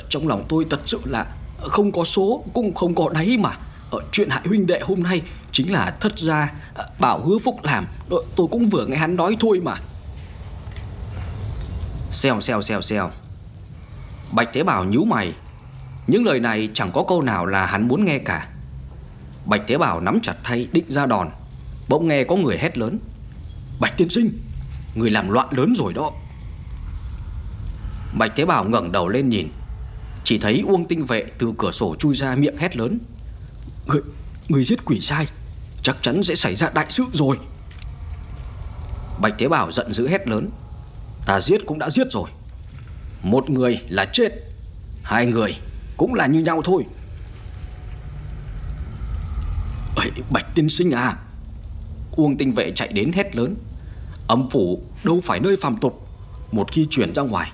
Trong lòng tôi thật sự là ờ, Không có số, cũng không có đáy mà. Ở Chuyện hại huynh đệ hôm nay Chính là thất gia ờ, Bảo hứa Phúc làm. Tôi cũng vừa nghe hắn nói thôi mà. Xèo xèo xèo xèo. Bạch Thế Bảo nhíu mày. Những lời này chẳng có câu nào là hắn muốn nghe cả. Bạch Thế Bảo nắm chặt thay định ra đòn. Bỗng nghe có người hét lớn. Bạch tiên sinh, Người làm loạn lớn rồi đó. Bạch Thế Bảo ngẩng đầu lên nhìn. Chỉ thấy Uông Tinh Vệ từ cửa sổ chui ra miệng hét lớn. Người, người giết quỷ sai Chắc chắn sẽ xảy ra đại sự rồi. Bạch Thế Bảo giận dữ hét lớn. Ta giết cũng đã giết rồi. Một người là chết Hai người cũng là như nhau thôi. Ê, Bạch tiên sinh à! Uông tinh vệ chạy đến hét lớn. Âm phủ đâu phải nơi phàm tục. Một khi chuyển ra ngoài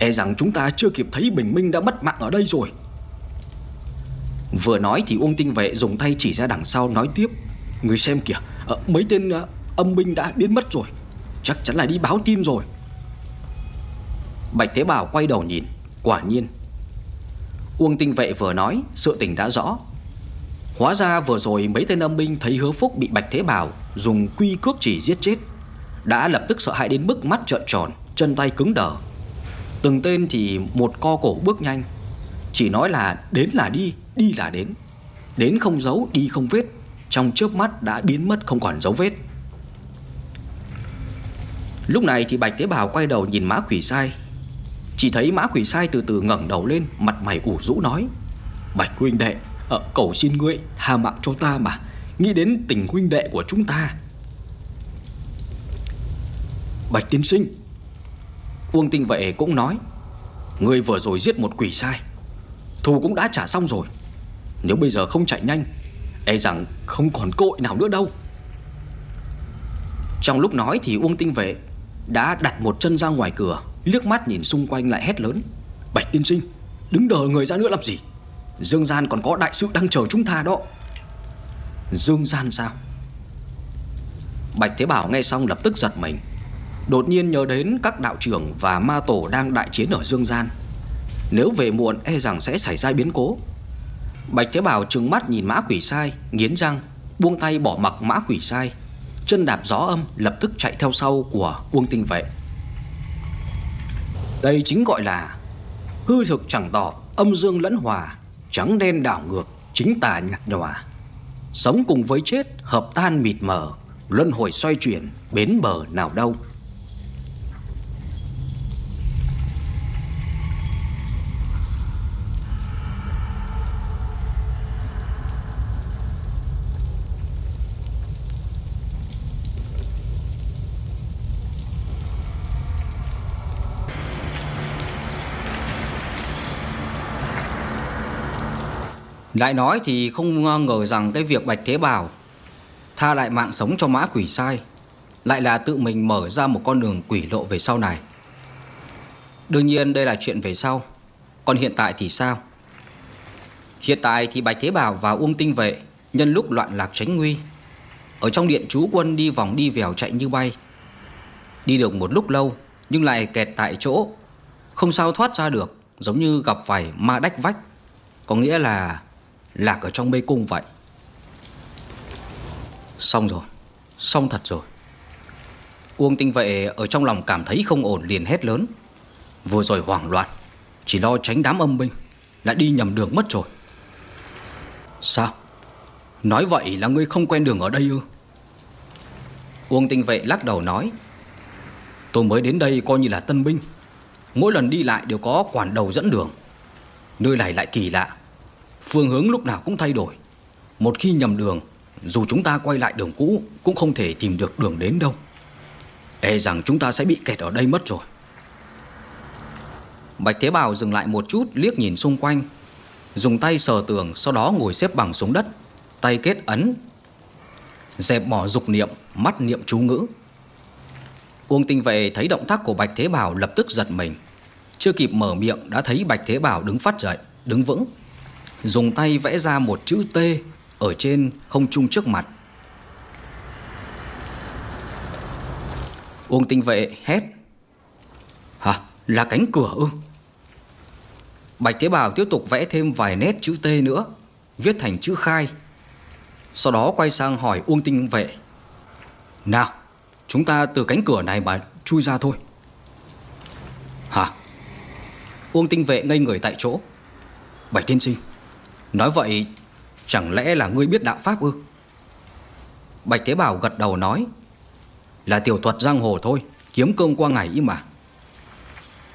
E rằng chúng ta chưa kịp thấy bình minh đã mất mạng ở đây rồi. Vừa nói thì Uông tinh vệ dùng tay chỉ ra đằng sau nói tiếp. Người xem kìa à, Mấy tên à, âm binh đã biến mất rồi. Chắc chắn là đi báo tin rồi. Bạch Thế Bảo quay đầu nhìn Quả nhiên. Uông tinh vệ vừa nói Sự tình đã rõ. Hóa ra vừa rồi mấy tên âm binh thấy hứa phúc bị Bạch Thế Bảo Dùng quy cước chỉ giết chết Đã lập tức sợ hãi đến mức mắt trợn tròn Chân tay cứng đờ. Từng tên thì một co cổ bước nhanh. Chỉ nói là đến là đi Đi là đến. Đến không giấu, đi không vết. Trong chớp mắt đã biến mất không còn dấu vết. Lúc này thì Bạch tế bào quay đầu nhìn mã quỷ sai. Chỉ thấy mã quỷ sai từ từ ngẩng đầu lên, Mặt mày ủ rũ nói, Bạch huynh đệ ở Cầu xin ngươi tha mạng cho ta mà. Nghĩ đến tình huynh đệ của chúng ta. Bạch tiên sinh Uông tinh vệ cũng nói Ngươi vừa rồi giết một quỷ sai, Thù cũng đã trả xong rồi. Nếu bây giờ không chạy nhanh E rằng không còn cơ hội nào nữa đâu. Trong lúc nói thì Uông tinh vệ Đã đặt một chân ra ngoài cửa, Liếc mắt nhìn xung quanh lại hét lớn, Bạch tiên sinh, Đứng đờ người ra nữa làm gì? Dương gian còn có đại sự đang chờ chúng ta đó. Dương gian sao? Bạch Thế Bảo nghe xong lập tức giật mình. Đột nhiên nhớ đến các đạo trưởng và ma tổ đang đại chiến ở Dương Gian. Nếu về muộn e rằng sẽ xảy ra biến cố. Bạch Thế Bảo trừng mắt nhìn mã quỷ sai, Nghiến răng, Buông tay bỏ mặc mã quỷ sai. Chân đạp gió âm lập tức chạy theo sau của Uông Tinh Vệ. Đây chính gọi là Hư thực chẳng tỏ, Âm dương lẫn hòa, Trắng đen đảo ngược, Chính tà nhạt nhòa. Sống cùng với chết, Hợp tan mịt mờ, Luân hồi xoay chuyển, Bến bờ nào đâu. Lại nói thì không ngờ rằng cái việc Bạch Thế Bảo Tha lại mạng sống cho mã quỷ sai, Lại là tự mình mở ra một con đường quỷ lộ về sau này. Đương nhiên đây là chuyện về sau, Còn hiện tại thì sao? Hiện tại thì Bạch Thế Bảo và Uông Tinh Vệ Nhân lúc loạn lạc tránh nguy, Ở trong điện chú quân đi vòng đi vèo chạy như bay. Đi được một lúc lâu, Nhưng lại kẹt tại chỗ, Không sao thoát ra được, Giống như gặp phải ma đách vách. Có nghĩa là Lạc ở trong mê cung vậy. Xong rồi, Xong thật rồi. Uông tinh vệ ở trong lòng cảm thấy không ổn liền hét lớn. Vừa rồi hoảng loạn, Chỉ lo tránh đám âm binh, Lại đi nhầm đường mất rồi. Sao? Nói vậy là ngươi không quen đường ở đây ư? Uông tinh vệ lắc đầu nói, Tôi mới đến đây coi như là tân binh, Mỗi lần đi lại đều có quản đầu dẫn đường, Nơi này lại kỳ lạ. Phương hướng lúc nào cũng thay đổi. Một khi nhầm đường, Dù chúng ta quay lại đường cũ Cũng không thể tìm được đường đến đâu. E rằng chúng ta sẽ bị kẹt ở đây mất rồi. Bạch Thế Bảo dừng lại một chút, liếc nhìn xung quanh. Dùng tay sờ tường, Sau đó ngồi xếp bằng xuống đất. Tay kết ấn. Dẹp bỏ dục niệm, Mắt niệm chú ngữ. Uông tinh vệ thấy động tác của Bạch Thế Bảo lập tức giật mình. Chưa kịp mở miệng, đã thấy Bạch Thế Bảo đứng phát dậy, Đứng vững. Dùng tay vẽ ra một chữ T Ở trên không trung trước mặt Uông tinh vệ hét Hả? Là cánh cửa ư? Bạch Thế Bảo tiếp tục vẽ thêm vài nét chữ T nữa, Viết thành chữ khai Sau đó quay sang hỏi Uông tinh vệ Nào, Chúng ta từ cánh cửa này mà chui ra thôi Hả? Uông tinh vệ ngây người tại chỗ Bạch tiên sinh Nói vậy, Chẳng lẽ là ngươi biết đạo pháp ư? Bạch Thế Bảo gật đầu nói, Là tiểu thuật giang hồ thôi, Kiếm cơm qua ngày ý mà.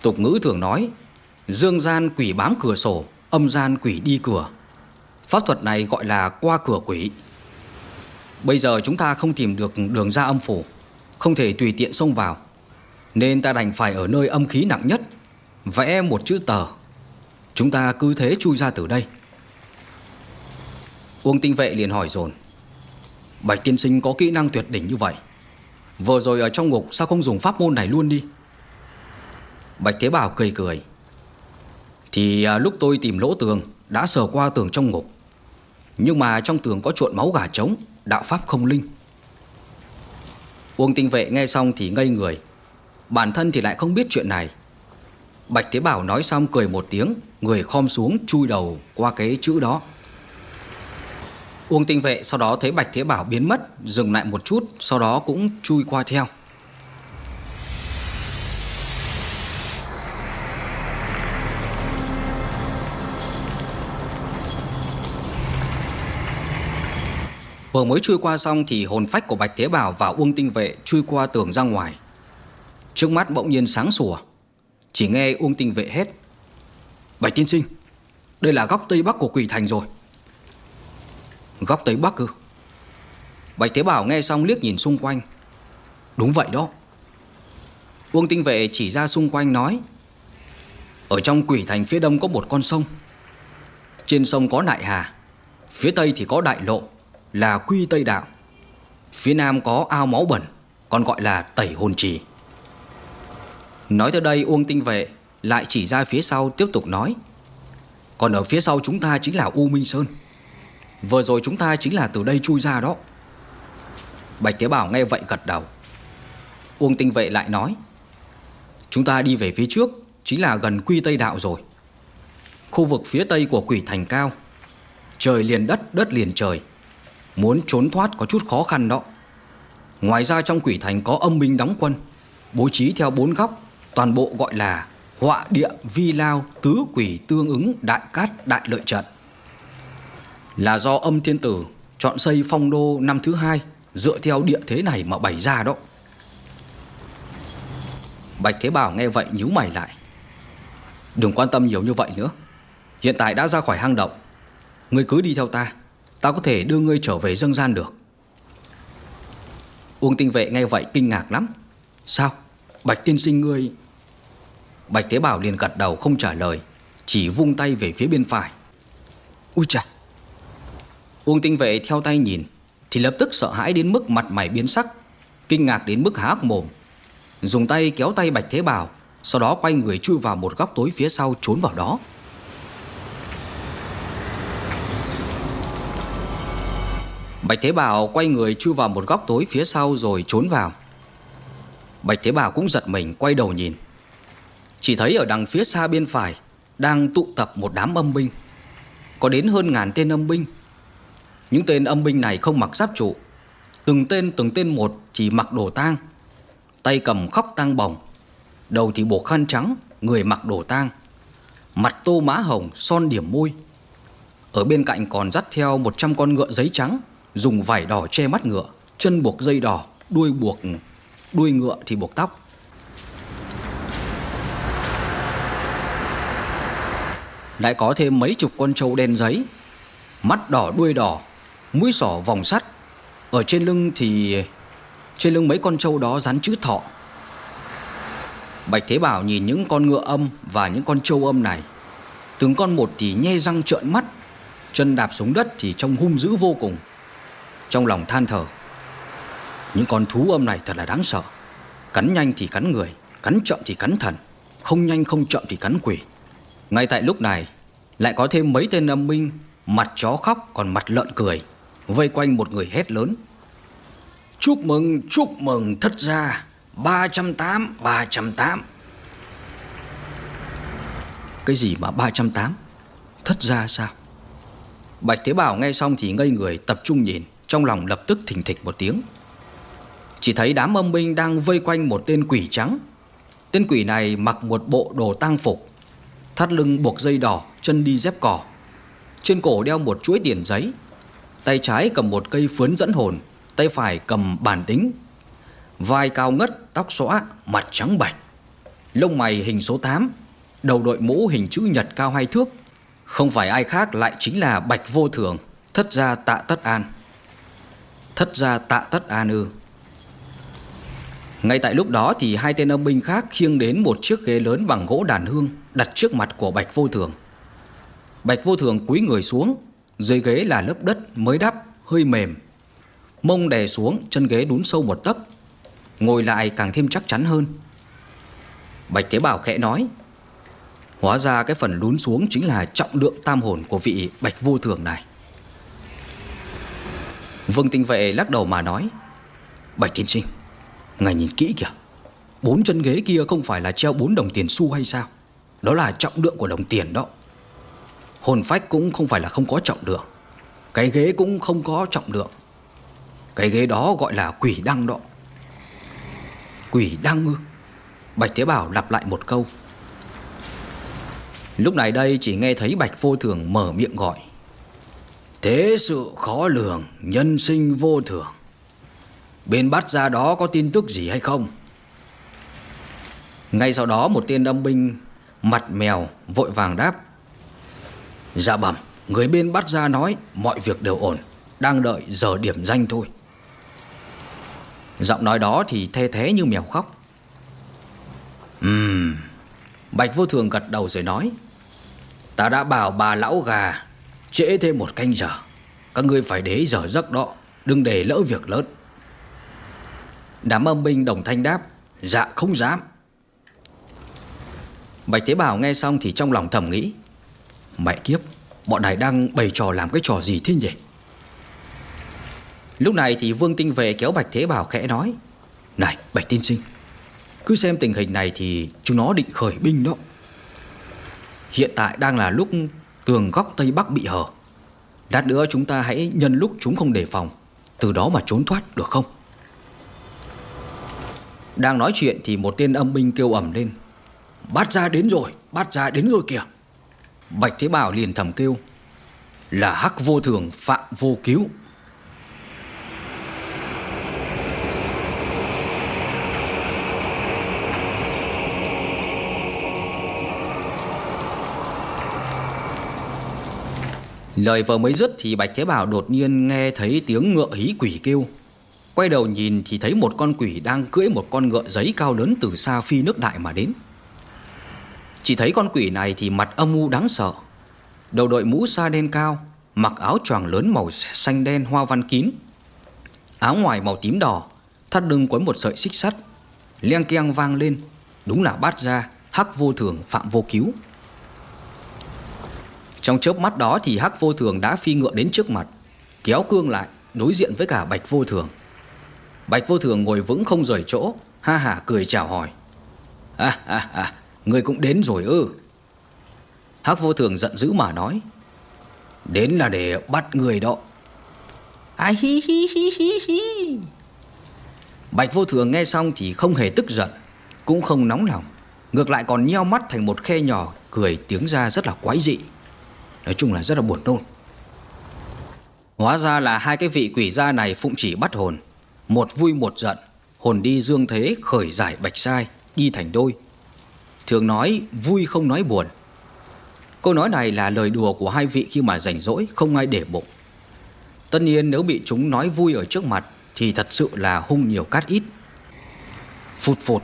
Tục ngữ thường nói, Dương gian quỷ bám cửa sổ, Âm gian quỷ đi cửa. Pháp thuật này gọi là qua cửa quỷ. Bây giờ chúng ta không tìm được đường ra âm phủ, Không thể tùy tiện xông vào, Nên ta đành phải ở nơi âm khí nặng nhất, Vẽ một chữ tờ. Chúng ta cứ thế chui ra từ đây. Uông tinh vệ liền hỏi dồn. Bạch tiên sinh có kỹ năng tuyệt đỉnh như vậy. Vừa rồi ở trong ngục Sao không dùng pháp môn này luôn đi? Bạch Thế Bảo cười cười. Thì à, lúc tôi tìm lỗ tường Đã sờ qua tường trong ngục. Nhưng mà trong tường có trộn máu gà trống Đạo pháp không linh. Uông tinh vệ nghe xong thì ngây người. Bản thân thì lại không biết chuyện này. Bạch Thế Bảo nói xong cười một tiếng Người khom xuống chui đầu qua cái chữ đó. Uông tinh vệ sau đó thấy Bạch Thế Bảo biến mất Dừng lại một chút Sau đó cũng chui qua theo Vừa mới chui qua xong thì hồn phách của Bạch Thế Bảo và Uông Tinh Vệ chui qua tường ra ngoài. Trước mắt bỗng nhiên sáng sủa, chỉ nghe Uông Tinh Vệ hết Bạch Tiên Sinh, đây là góc Tây Bắc của Quỷ Thành rồi. Góc Tây Bắc ư Bạch Thế Bảo nghe xong liếc nhìn xung quanh. Đúng vậy đó. Uông tinh vệ chỉ ra xung quanh nói, Ở trong quỷ thành phía đông có một con sông. Trên sông có Đại Hà, Phía tây thì có Đại Lộ, Là Quy Tây Đạo. Phía nam có ao máu bẩn, Còn gọi là Tẩy Hồn Trì. Nói tới đây, Uông tinh vệ Lại chỉ ra phía sau tiếp tục nói, Còn ở phía sau chúng ta chính là U Minh Sơn. Vừa rồi chúng ta chính là từ đây chui ra đó. Bạch Thế Bảo nghe vậy gật đầu. Uông tinh vệ lại nói Chúng ta đi về phía trước Chính là gần quy Tây Đạo rồi. Khu vực phía tây của quỷ thành cao Trời liền đất, đất liền trời. Muốn trốn thoát có chút khó khăn đó. Ngoài ra trong quỷ thành có âm binh đóng quân Bố trí theo bốn góc Toàn bộ gọi là Họa địa vi lao tứ quỷ tương ứng đại cát đại lợi trận. Là do âm thiên tử Chọn xây phong đô năm thứ hai, Dựa theo địa thế này mà bày ra đó. Bạch Thế Bảo nghe vậy nhíu mày lại. Đừng quan tâm nhiều như vậy nữa. Hiện tại đã ra khỏi hang động. Ngươi cứ đi theo ta. Ta có thể đưa ngươi trở về dân gian được. Uông tinh vệ nghe vậy kinh ngạc lắm. Sao? Bạch tiên sinh ngươi Bạch Thế Bảo liền gật đầu không trả lời, Chỉ vung tay về phía bên phải. Ui chà! Uông tinh vệ theo tay nhìn, Thì lập tức sợ hãi đến mức mặt mày biến sắc, Kinh ngạc đến mức há hốc mồm. Dùng tay kéo tay Bạch Thế Bảo, Sau đó quay người chui vào một góc tối phía sau trốn vào đó. Bạch Thế Bảo quay người chui vào một góc tối phía sau rồi trốn vào. Bạch Thế Bảo cũng giật mình quay đầu nhìn. Chỉ thấy ở đằng phía xa bên phải Đang tụ tập một đám âm binh. Có đến hơn ngàn tên âm binh những tên âm binh này không mặc giáp trụ. Từng tên từng tên một chỉ mặc đồ tang. Tay cầm khóc tang bồng. Đầu thì buộc khăn trắng, Người mặc đồ tang. Mặt tô má hồng, son điểm môi. Ở bên cạnh còn dắt theo 100 con ngựa giấy trắng, Dùng vải đỏ che mắt ngựa, Chân buộc dây đỏ, Đuôi buộc, Đuôi ngựa thì buộc tóc. Lại có thêm mấy chục con trâu đen giấy, Mắt đỏ, đuôi đỏ Mũi sỏ vòng sắt. Ở trên lưng thì, Trên lưng mấy con trâu đó dán chữ thọ. Bạch Thế Bảo nhìn những con ngựa âm Và những con trâu âm này. Từng con một thì nhe răng trợn mắt, Chân đạp xuống đất thì trông hung dữ vô cùng. Trong lòng than thở, Những con thú âm này thật là đáng sợ. Cắn nhanh thì cắn người, Cắn chậm thì cắn thần, Không nhanh không chậm thì cắn quỷ. Ngay tại lúc này, Lại có thêm mấy tên âm minh Mặt chó khóc còn mặt lợn cười. Vây quanh một người hét lớn. Chúc mừng chúc mừng, thất gia 308 308 Cái gì mà 308 Thất gia sao? Bạch Thế Bảo nghe xong thì ngây người, tập trung nhìn, Trong lòng lập tức thình thịch một tiếng. Chỉ thấy đám âm binh đang vây quanh một tên quỷ trắng. Tên quỷ này mặc một bộ đồ tang phục, Thắt lưng buộc dây đỏ, Chân đi dép cỏ Trên cổ đeo một chuỗi tiền giấy. Tay trái cầm một cây phướn dẫn hồn Tay phải cầm bàn tính Vai cao ngất, tóc xõa, mặt trắng bạch. Lông mày hình số 8 Đầu đội mũ hình chữ nhật cao hai thước. Không phải ai khác lại chính là Bạch Vô Thường Thất gia tạ tất an. Thất gia tạ tất an ư. Ngay tại lúc đó thì hai tên âm binh khác khiêng đến một chiếc ghế lớn bằng gỗ đàn hương đặt trước mặt của Bạch Vô Thường. Bạch Vô Thường cúi người xuống, dưới ghế là lớp đất mới đắp, hơi mềm. Mông đè xuống, chân ghế đún sâu một tấc, ngồi lại càng thêm chắc chắn hơn. Bạch Thế Bảo khẽ nói, hóa ra cái phần đún xuống chính là trọng lượng tam hồn của vị Bạch Vô Thường này. Vương Tinh Vệ lắc đầu mà nói, Bạch Thiên Sinh, ngài nhìn kỹ kìa, bốn chân ghế kia không phải là treo bốn đồng tiền xu hay sao? Đó là trọng lượng của đồng tiền đó. Hồn phách cũng không phải là không có trọng lượng, cái ghế cũng không có trọng lượng. Cái ghế đó gọi là quỷ đăng đó. Quỷ đăng ư? Bạch Thế Bảo lặp lại một câu. Lúc này đây chỉ nghe thấy Bạch Vô Thường mở miệng gọi. Thế sự khó lường, nhân sinh vô thường. Bên bắt ra đó có tin tức gì hay không? Ngay sau đó một tên âm binh mặt mèo vội vàng đáp. Dạ bẩm, người bên bắt ra nói mọi việc đều ổn, đang đợi giờ điểm danh thôi. Giọng nói đó thì the thế như mèo khóc. Ừm, Bạch Vô Thường gật đầu rồi nói. Ta đã bảo bà lão gà trễ thêm một canh giờ. Các ngươi phải để giờ giấc đó, đừng để lỡ việc lớn. Đám âm binh đồng thanh đáp, dạ không dám. Bạch Thế Bảo nghe xong thì trong lòng thầm nghĩ, mẹ kiếp, bọn này đang bày trò làm cái trò gì thế nhỉ? Lúc này thì Vương Tinh về kéo Bạch Thế Bảo khẽ nói Này Bạch Tiên Sinh Cứ xem tình hình này thì chúng nó định khởi binh đó. Hiện tại đang là lúc tường góc Tây Bắc bị hở. Lát nữa chúng ta hãy nhân lúc chúng không đề phòng Từ đó mà trốn thoát được không? Đang nói chuyện thì một tên âm binh kêu ẩm lên Bắt ra đến rồi Bắt ra đến rồi kìa. Bạch Thế Bảo liền thầm kêu, Là hắc vô thường phạm vô cứu Lời vừa mới dứt thì Bạch Thế Bảo đột nhiên nghe thấy tiếng ngựa hí quỷ kêu. Quay đầu nhìn thì thấy một con quỷ đang cưỡi một con ngựa giấy cao lớn từ xa phi nước đại mà đến. Chỉ thấy con quỷ này thì mặt âm u đáng sợ. Đầu đội mũ sa đen cao, mặc áo choàng lớn màu xanh đen hoa văn kín. Áo ngoài màu tím đỏ, thắt lưng quấn một sợi xích sắt. Leng keng vang lên, đúng là bát ra, hắc vô thường phạm vô cứu. Trong chớp mắt đó thì Hắc Vô Thường đã phi ngựa đến trước mặt, kéo cương lại, đối diện với cả Bạch Vô Thường. Bạch Vô Thường ngồi vững không rời chỗ, ha hả cười chào hỏi. À, à, à, người cũng đến rồi ư. Hắc Vô Thường giận dữ mà nói. Đến là để bắt người đó. À hi hi hi hi hi. Bạch Vô Thường nghe xong thì không hề tức giận, cũng không nóng lòng. Ngược lại còn nheo mắt thành một khe nhỏ, cười tiếng ra rất là quái dị. Nói chung là rất là buồn nôn Hóa ra là hai cái vị quỷ gia này phụng chỉ bắt hồn Một vui một giận Hồn đi dương thế khởi giải bạch sai Đi thành đôi Thường nói vui không nói buồn. Câu nói này là lời đùa của hai vị khi mà rảnh rỗi, Không ai để bụng. Tất nhiên nếu bị chúng nói vui ở trước mặt Thì thật sự là hung nhiều cát ít. Phụt phụt.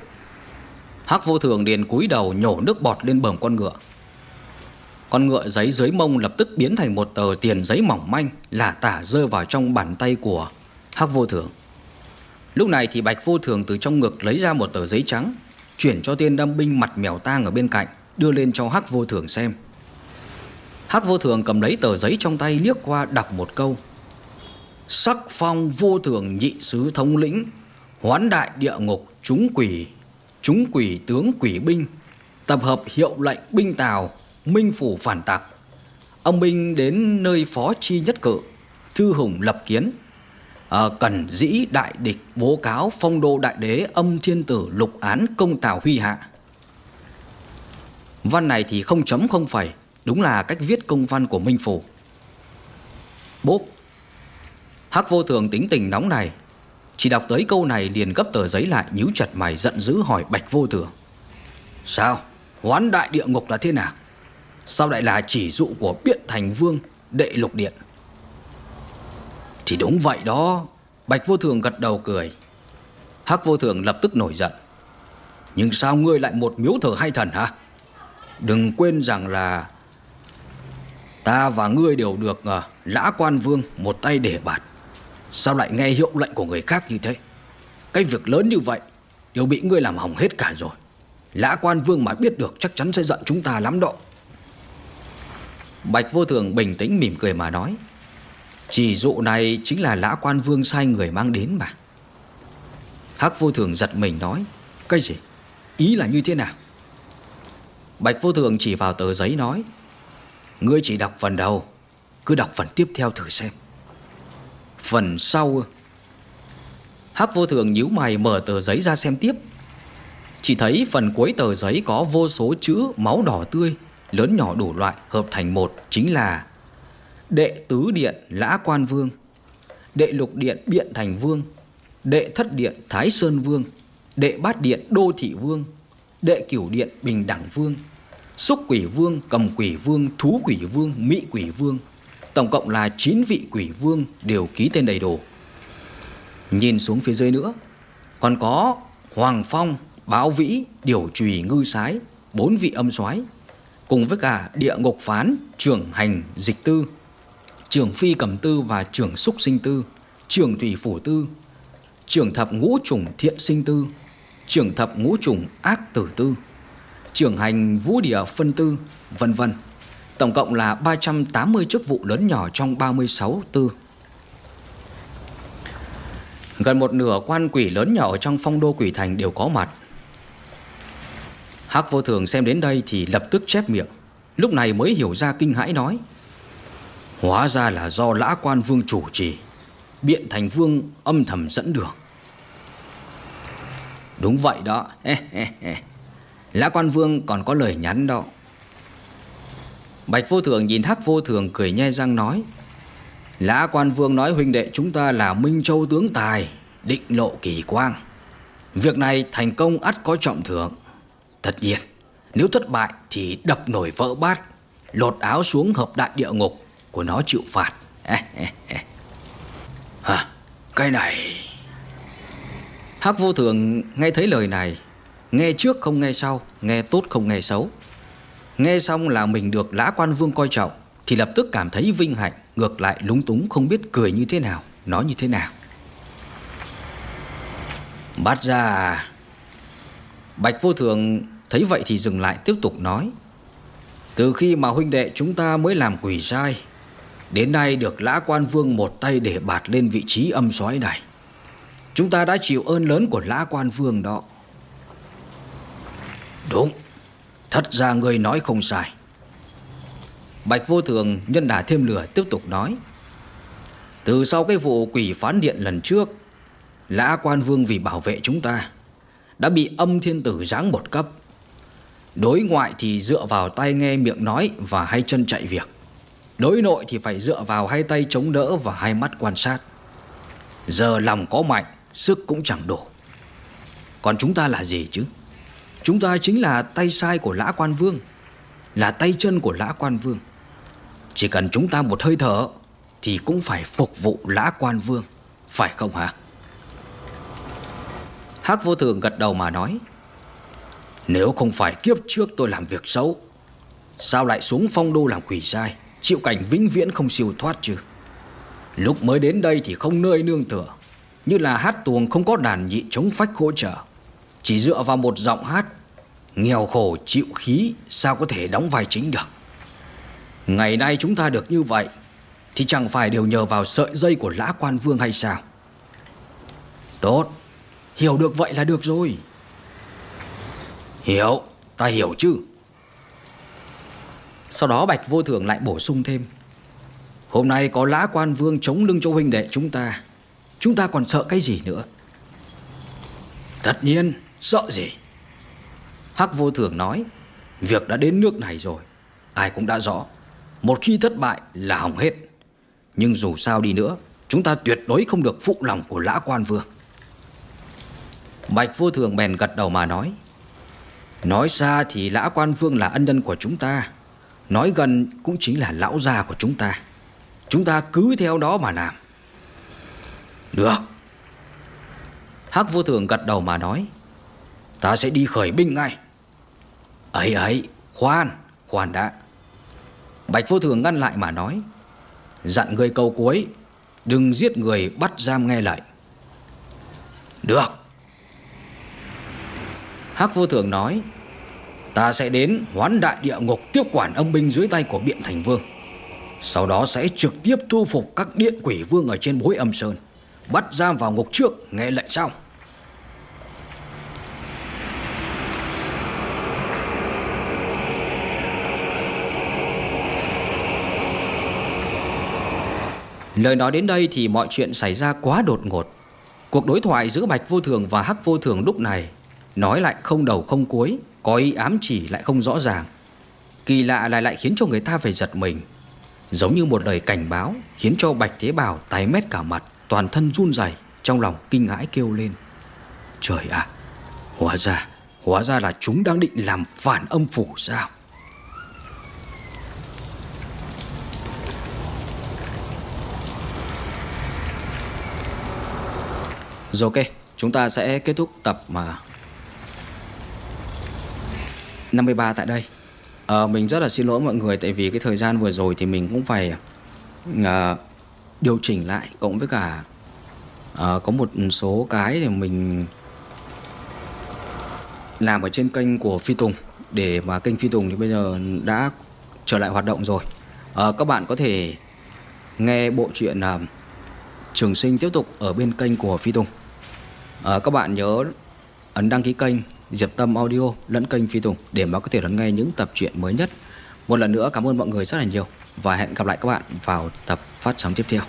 Hắc vô thường liền cúi đầu nhổ nước bọt lên bờm con ngựa. Con ngựa giấy dưới mông lập tức biến thành một tờ tiền giấy mỏng manh, Lả tả rơi vào trong bàn tay của Hắc vô thường. Lúc này thì Bạch vô thường từ trong ngực lấy ra một tờ giấy trắng Chuyển cho tên đâm binh mặt mèo tang ở bên cạnh, Đưa lên cho Hắc vô thường xem. Hắc vô thường cầm lấy tờ giấy trong tay liếc qua đọc một câu. Sắc phong vô thường nhị sứ thống lĩnh, Hoán đại địa ngục chúng quỷ Chúng quỷ tướng quỷ binh, Tập hợp hiệu lệnh binh tào, Minh phủ phản tặc. Ông binh đến nơi phó chi nhất cự Thư hùng lập kiến à, Cần dĩ đại địch bố cáo phong đô đại đế âm thiên tử lục án công tào huy hạ. Văn này thì không chấm không phẩy Đúng là cách viết công văn của Minh Phủ. Bốp. Hắc vô thường tính tình nóng này Chỉ đọc tới câu này liền gấp tờ giấy lại nhíu chặt mày giận dữ hỏi Bạch vô thường. Sao? Hoán đại địa ngục là thế nào? Sao lại là chỉ dụ của Biện Thành Vương Đệ Lục Điện? Thì đúng vậy đó. Bạch Vô Thường gật đầu cười. Hắc Vô Thường lập tức nổi giận. Nhưng sao ngươi lại một miếu thờ hai thần hả? Đừng quên rằng là Ta và ngươi đều được uh, Lã Quan Vương một tay để bạt Sao lại nghe hiệu lệnh của người khác như thế? Cái việc lớn như vậy Đều bị ngươi làm hỏng hết cả rồi. Lã Quan Vương mà biết được chắc chắn sẽ giận chúng ta lắm độ Bạch vô thường bình tĩnh mỉm cười mà nói. Chỉ dụ này chính là lã quan vương sai người mang đến mà Hắc vô thường giật mình nói, Cái gì? Ý là như thế nào? Bạch vô thường chỉ vào tờ giấy nói, Ngươi chỉ đọc phần đầu, Cứ đọc phần tiếp theo thử xem Phần sau, Hắc vô thường nhíu mày mở tờ giấy ra xem tiếp Chỉ thấy phần cuối tờ giấy có vô số chữ máu đỏ tươi, lớn nhỏ đủ loại, hợp thành một, chính là đệ tứ điện Lã Quan Vương, đệ lục điện Biện Thành Vương, đệ thất điện Thái Sơn Vương, đệ bát điện Đô Thị Vương, đệ cửu điện Bình Đẳng Vương, xúc quỷ vương, cầm quỷ vương, thú quỷ vương, mỹ quỷ vương. Tổng cộng là 9 vị quỷ vương đều ký tên đầy đủ. Nhìn xuống phía dưới nữa, còn có Hoàng Phong, Báo Vĩ, Điều Trùy Ngư Sái, bốn vị âm soái cùng với cả địa ngục phán, trưởng hành dịch tư, trưởng phi cầm tư và trưởng xúc sinh tư, trưởng thủy phủ tư, trưởng thập ngũ trùng thiện sinh tư, trưởng thập ngũ trùng ác tử tư, trưởng hành vũ địa phân tư, vân vân. Tổng cộng là 380 chức vụ lớn nhỏ trong 36 tư. Gần một nửa quan quỷ lớn nhỏ trong phong đô quỷ thành đều có mặt Hắc vô thường xem đến đây thì lập tức chép miệng Lúc này mới hiểu ra kinh hãi nói Hóa ra là do lã quan vương chủ trì, Biện thành vương âm thầm dẫn đường. Đúng vậy đó. Lã quan vương còn có lời nhắn đó. Bạch vô thường nhìn hắc vô thường cười nhe răng nói, Lã quan vương nói huynh đệ chúng ta là Minh Châu tướng tài, Định lộ kỳ quang. Việc này thành công ắt có trọng thưởng Tất nhiên, Nếu thất bại thì đập nổi vỡ bát, Lột áo xuống hợp đại địa ngục của nó chịu phạt. À, Cái này. Hắc vô thường nghe thấy lời này Nghe trước không nghe sau Nghe tốt không nghe xấu. Nghe xong là mình được lã quan vương coi trọng Thì lập tức cảm thấy vinh hạnh Ngược lại lúng túng không biết cười như thế nào Nói như thế nào. Bắt ra Bạch vô thường thấy vậy thì dừng lại tiếp tục nói Từ khi mà huynh đệ chúng ta mới làm quỷ sai Đến nay được lã quan vương một tay để bạt lên vị trí âm soái này. Chúng ta đã chịu ơn lớn của lã quan vương đó. Đúng. Thật ra người nói không sai. Bạch vô thường, nhân đà thêm lửa tiếp tục nói. Từ sau cái vụ quỷ phán điện lần trước, Lã quan vương vì bảo vệ chúng ta, Đã bị âm thiên tử giáng một cấp. Đối ngoại thì dựa vào tay nghe miệng nói và hai chân chạy việc. Đối nội thì phải dựa vào hai tay chống đỡ và hai mắt quan sát. Giờ lòng có mạnh, Sức cũng chẳng đủ Còn chúng ta là gì chứ? Chúng ta chính là tay sai của Lã Quan Vương, Là tay chân của Lã Quan Vương. Chỉ cần chúng ta một hơi thở Thì cũng phải phục vụ Lã Quan Vương, Phải không hả? Hắc vô thường gật đầu mà nói, Nếu không phải kiếp trước tôi làm việc xấu, Sao lại xuống phong đô làm quỷ sai? Chịu cảnh vĩnh viễn không siêu thoát chứ. Lúc mới đến đây thì không nơi nương tựa, Như là hát tuồng không có đàn nhị chống phách hỗ trợ. Chỉ dựa vào một giọng hát, Nghèo khổ chịu khí, Sao có thể đóng vai chính được? Ngày nay chúng ta được như vậy, Thì chẳng phải đều nhờ vào sợi dây của lã quan vương hay sao? Tốt, Hiểu được vậy là được rồi. Hiểu, Ta hiểu chứ. Sau đó Bạch Vô Thường lại bổ sung thêm. Hôm nay có lã quan vương chống lưng cho huynh đệ chúng ta. Chúng ta còn sợ cái gì nữa? Tất nhiên, Sợ gì? Hắc vô thường nói, Việc đã đến nước này rồi, Ai cũng đã rõ. Một khi thất bại là hỏng hết. Nhưng dù sao đi nữa, Chúng ta tuyệt đối không được phụ lòng của lã quan vương. Bạch vô thường bèn gật đầu mà nói Nói xa thì lã quan vương là ân nhân của chúng ta. Nói gần cũng chính là lão già của chúng ta. Chúng ta cứ theo đó mà làm. Được. Hắc vô thường gật đầu mà nói, Ta sẽ đi khởi binh ngay. Ấy ấy, khoan khoan đã. Bạch vô thường ngăn lại mà nói, Dặn người câu cuối, Đừng giết người bắt giam nghe lệnh. Được. Hắc vô thường nói Ta sẽ đến hoán đại địa ngục tiếp quản âm binh dưới tay của biện thành vương. Sau đó sẽ trực tiếp thu phục các điện quỷ vương ở trên bối âm sơn. Bắt giam vào ngục trước, nghe lệnh sau. Lời nói đến đây thì mọi chuyện xảy ra quá đột ngột. Cuộc đối thoại giữa Bạch Vô Thường và Hắc Vô Thường lúc này Nói lại không đầu không cuối. Có ý ám chỉ lại không rõ ràng. Kỳ lạ lại lại khiến cho người ta phải giật mình. Giống như một lời cảnh báo Khiến cho Bạch Thế Bảo tái mét cả mặt, Toàn thân run rẩy, Trong lòng kinh ngãi kêu lên. Trời ạ, Hóa ra Hóa ra là chúng đang định làm phản âm phủ sao? Rồi ok, Chúng ta sẽ kết thúc tập mà 53 tại đây. À, Mình rất là xin lỗi mọi người Tại vì cái thời gian vừa rồi thì mình cũng phải à, Điều chỉnh lại Cộng với cả à, Có một số cái để mình Làm ở trên kênh của Phi Tùng. Để mà kênh Phi Tùng thì bây giờ đã trở lại hoạt động rồi. À, Các bạn có thể nghe bộ truyện à, Trường sinh tiếp tục ở bên kênh của Phi Tùng. À, Các bạn nhớ ấn đăng ký kênh Diệp Tâm Audio lẫn kênh Phi Tùng Để mà có thể đón nghe những tập truyện mới nhất. Một lần nữa cảm ơn mọi người rất là nhiều Và hẹn gặp lại các bạn vào tập phát sóng tiếp theo.